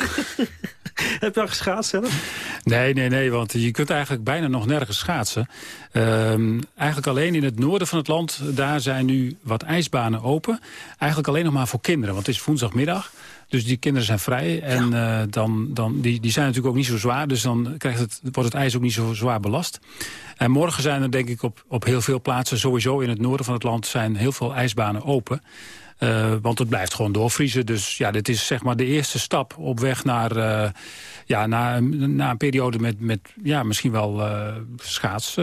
heb je al geschaatst zelf? Nee, nee, nee, want je kunt eigenlijk bijna nog nergens schaatsen. Um, eigenlijk alleen in het noorden van het land, daar zijn nu wat ijsbanen open. Eigenlijk alleen nog maar voor kinderen, want het is woensdagmiddag. Dus die kinderen zijn vrij en ja. uh, dan, dan, die, die zijn natuurlijk ook niet zo zwaar. Dus dan krijgt het, wordt het ijs ook niet zo zwaar belast. En morgen zijn er denk ik op, op heel veel plaatsen, sowieso in het noorden van het land... zijn heel veel ijsbanen open. Uh, want het blijft gewoon doorvriezen. Dus ja, dit is zeg maar de eerste stap op weg naar, uh, ja, naar, naar een periode met, met ja, misschien wel uh, schaats,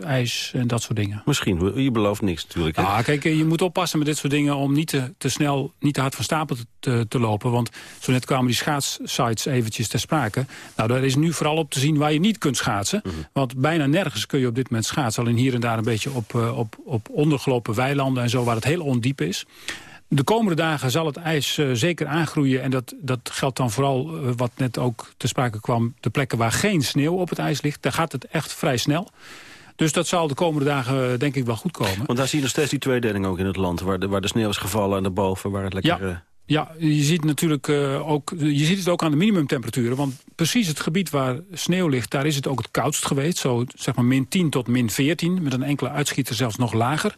ijs en dat soort dingen. Misschien, je belooft niks natuurlijk. Hè? Ja, kijk, je moet oppassen met dit soort dingen om niet te, te snel, niet te hard van stapel te, te lopen. Want zo net kwamen die schaatssites eventjes ter sprake. Nou, daar is nu vooral op te zien waar je niet kunt schaatsen. Mm -hmm. Want bijna nergens kun je op dit moment schaatsen. Alleen hier en daar een beetje op, op, op ondergelopen weilanden en zo, waar het heel ondiep is. De komende dagen zal het ijs uh, zeker aangroeien. En dat, dat geldt dan vooral, uh, wat net ook te sprake kwam... de plekken waar geen sneeuw op het ijs ligt. Daar gaat het echt vrij snel. Dus dat zal de komende dagen denk ik wel goed komen. Want daar zie je nog steeds die tweedeling ook in het land. Waar de, waar de sneeuw is gevallen en daarboven waar het lekker... Ja. Ja, je ziet natuurlijk uh, ook, je ziet het ook aan de minimumtemperaturen. Want precies het gebied waar sneeuw ligt, daar is het ook het koudst geweest. Zo zeg maar min 10 tot min 14, met een enkele uitschieter zelfs nog lager.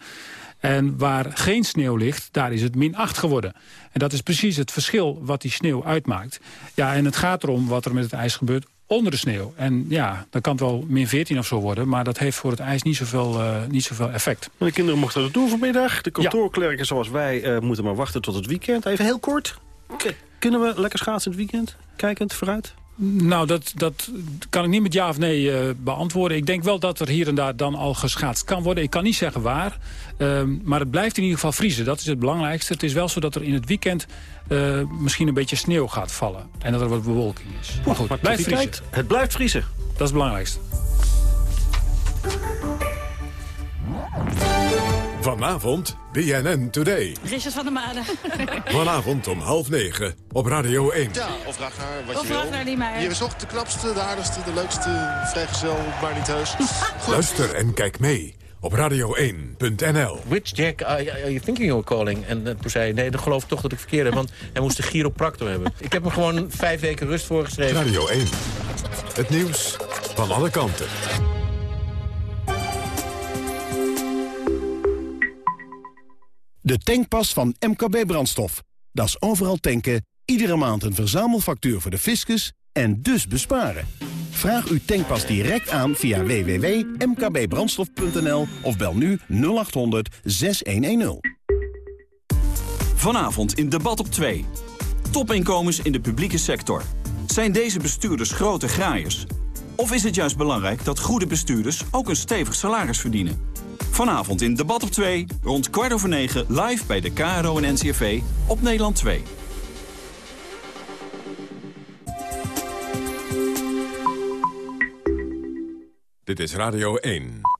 En waar geen sneeuw ligt, daar is het min 8 geworden. En dat is precies het verschil wat die sneeuw uitmaakt. Ja, en het gaat erom wat er met het ijs gebeurt onder de sneeuw. En ja, dan kan het wel min 14 of zo worden... maar dat heeft voor het ijs niet zoveel, uh, niet zoveel effect. De kinderen mochten het doen vanmiddag. De kantoorklerken ja. zoals wij uh, moeten maar wachten tot het weekend. Even heel kort. Kunnen we lekker schaatsen het weekend? Kijkend vooruit? Nou, dat, dat kan ik niet met ja of nee uh, beantwoorden. Ik denk wel dat er hier en daar dan al geschaatst kan worden. Ik kan niet zeggen waar. Uh, maar het blijft in ieder geval vriezen. Dat is het belangrijkste. Het is wel zo dat er in het weekend uh, misschien een beetje sneeuw gaat vallen. En dat er wat bewolking is. Maar goed, het blijft vriezen. Het blijft vriezen. Dat is het belangrijkste. Vanavond BNN Today. Richard van der Maden. Vanavond om half negen op Radio 1. Ja, of vraag naar wat of je wil. vraag naar die mij. Hier is ook de knapste, de aardigste, de leukste, vrijgezel, maar niet heus. Luister en kijk mee op radio1.nl. Which Jack are, you thinking you're calling? En uh, toen zei hij, nee, dan geloof ik toch dat ik verkeerd heb. Want hij moest de chiropractor hebben. Ik heb hem gewoon vijf weken rust voorgeschreven. Radio 1. Het nieuws van alle kanten. De tankpas van MKB Brandstof. Dat is overal tanken, iedere maand een verzamelfactuur voor de fiscus en dus besparen. Vraag uw tankpas direct aan via www.mkbbrandstof.nl of bel nu 0800 6110. Vanavond in Debat op 2. Topinkomens in de publieke sector. Zijn deze bestuurders grote graaiers? Of is het juist belangrijk dat goede bestuurders ook een stevig salaris verdienen? Vanavond in Debat op 2, rond kwart over negen, live bij de KRO en NCRV op Nederland 2. Dit is Radio 1.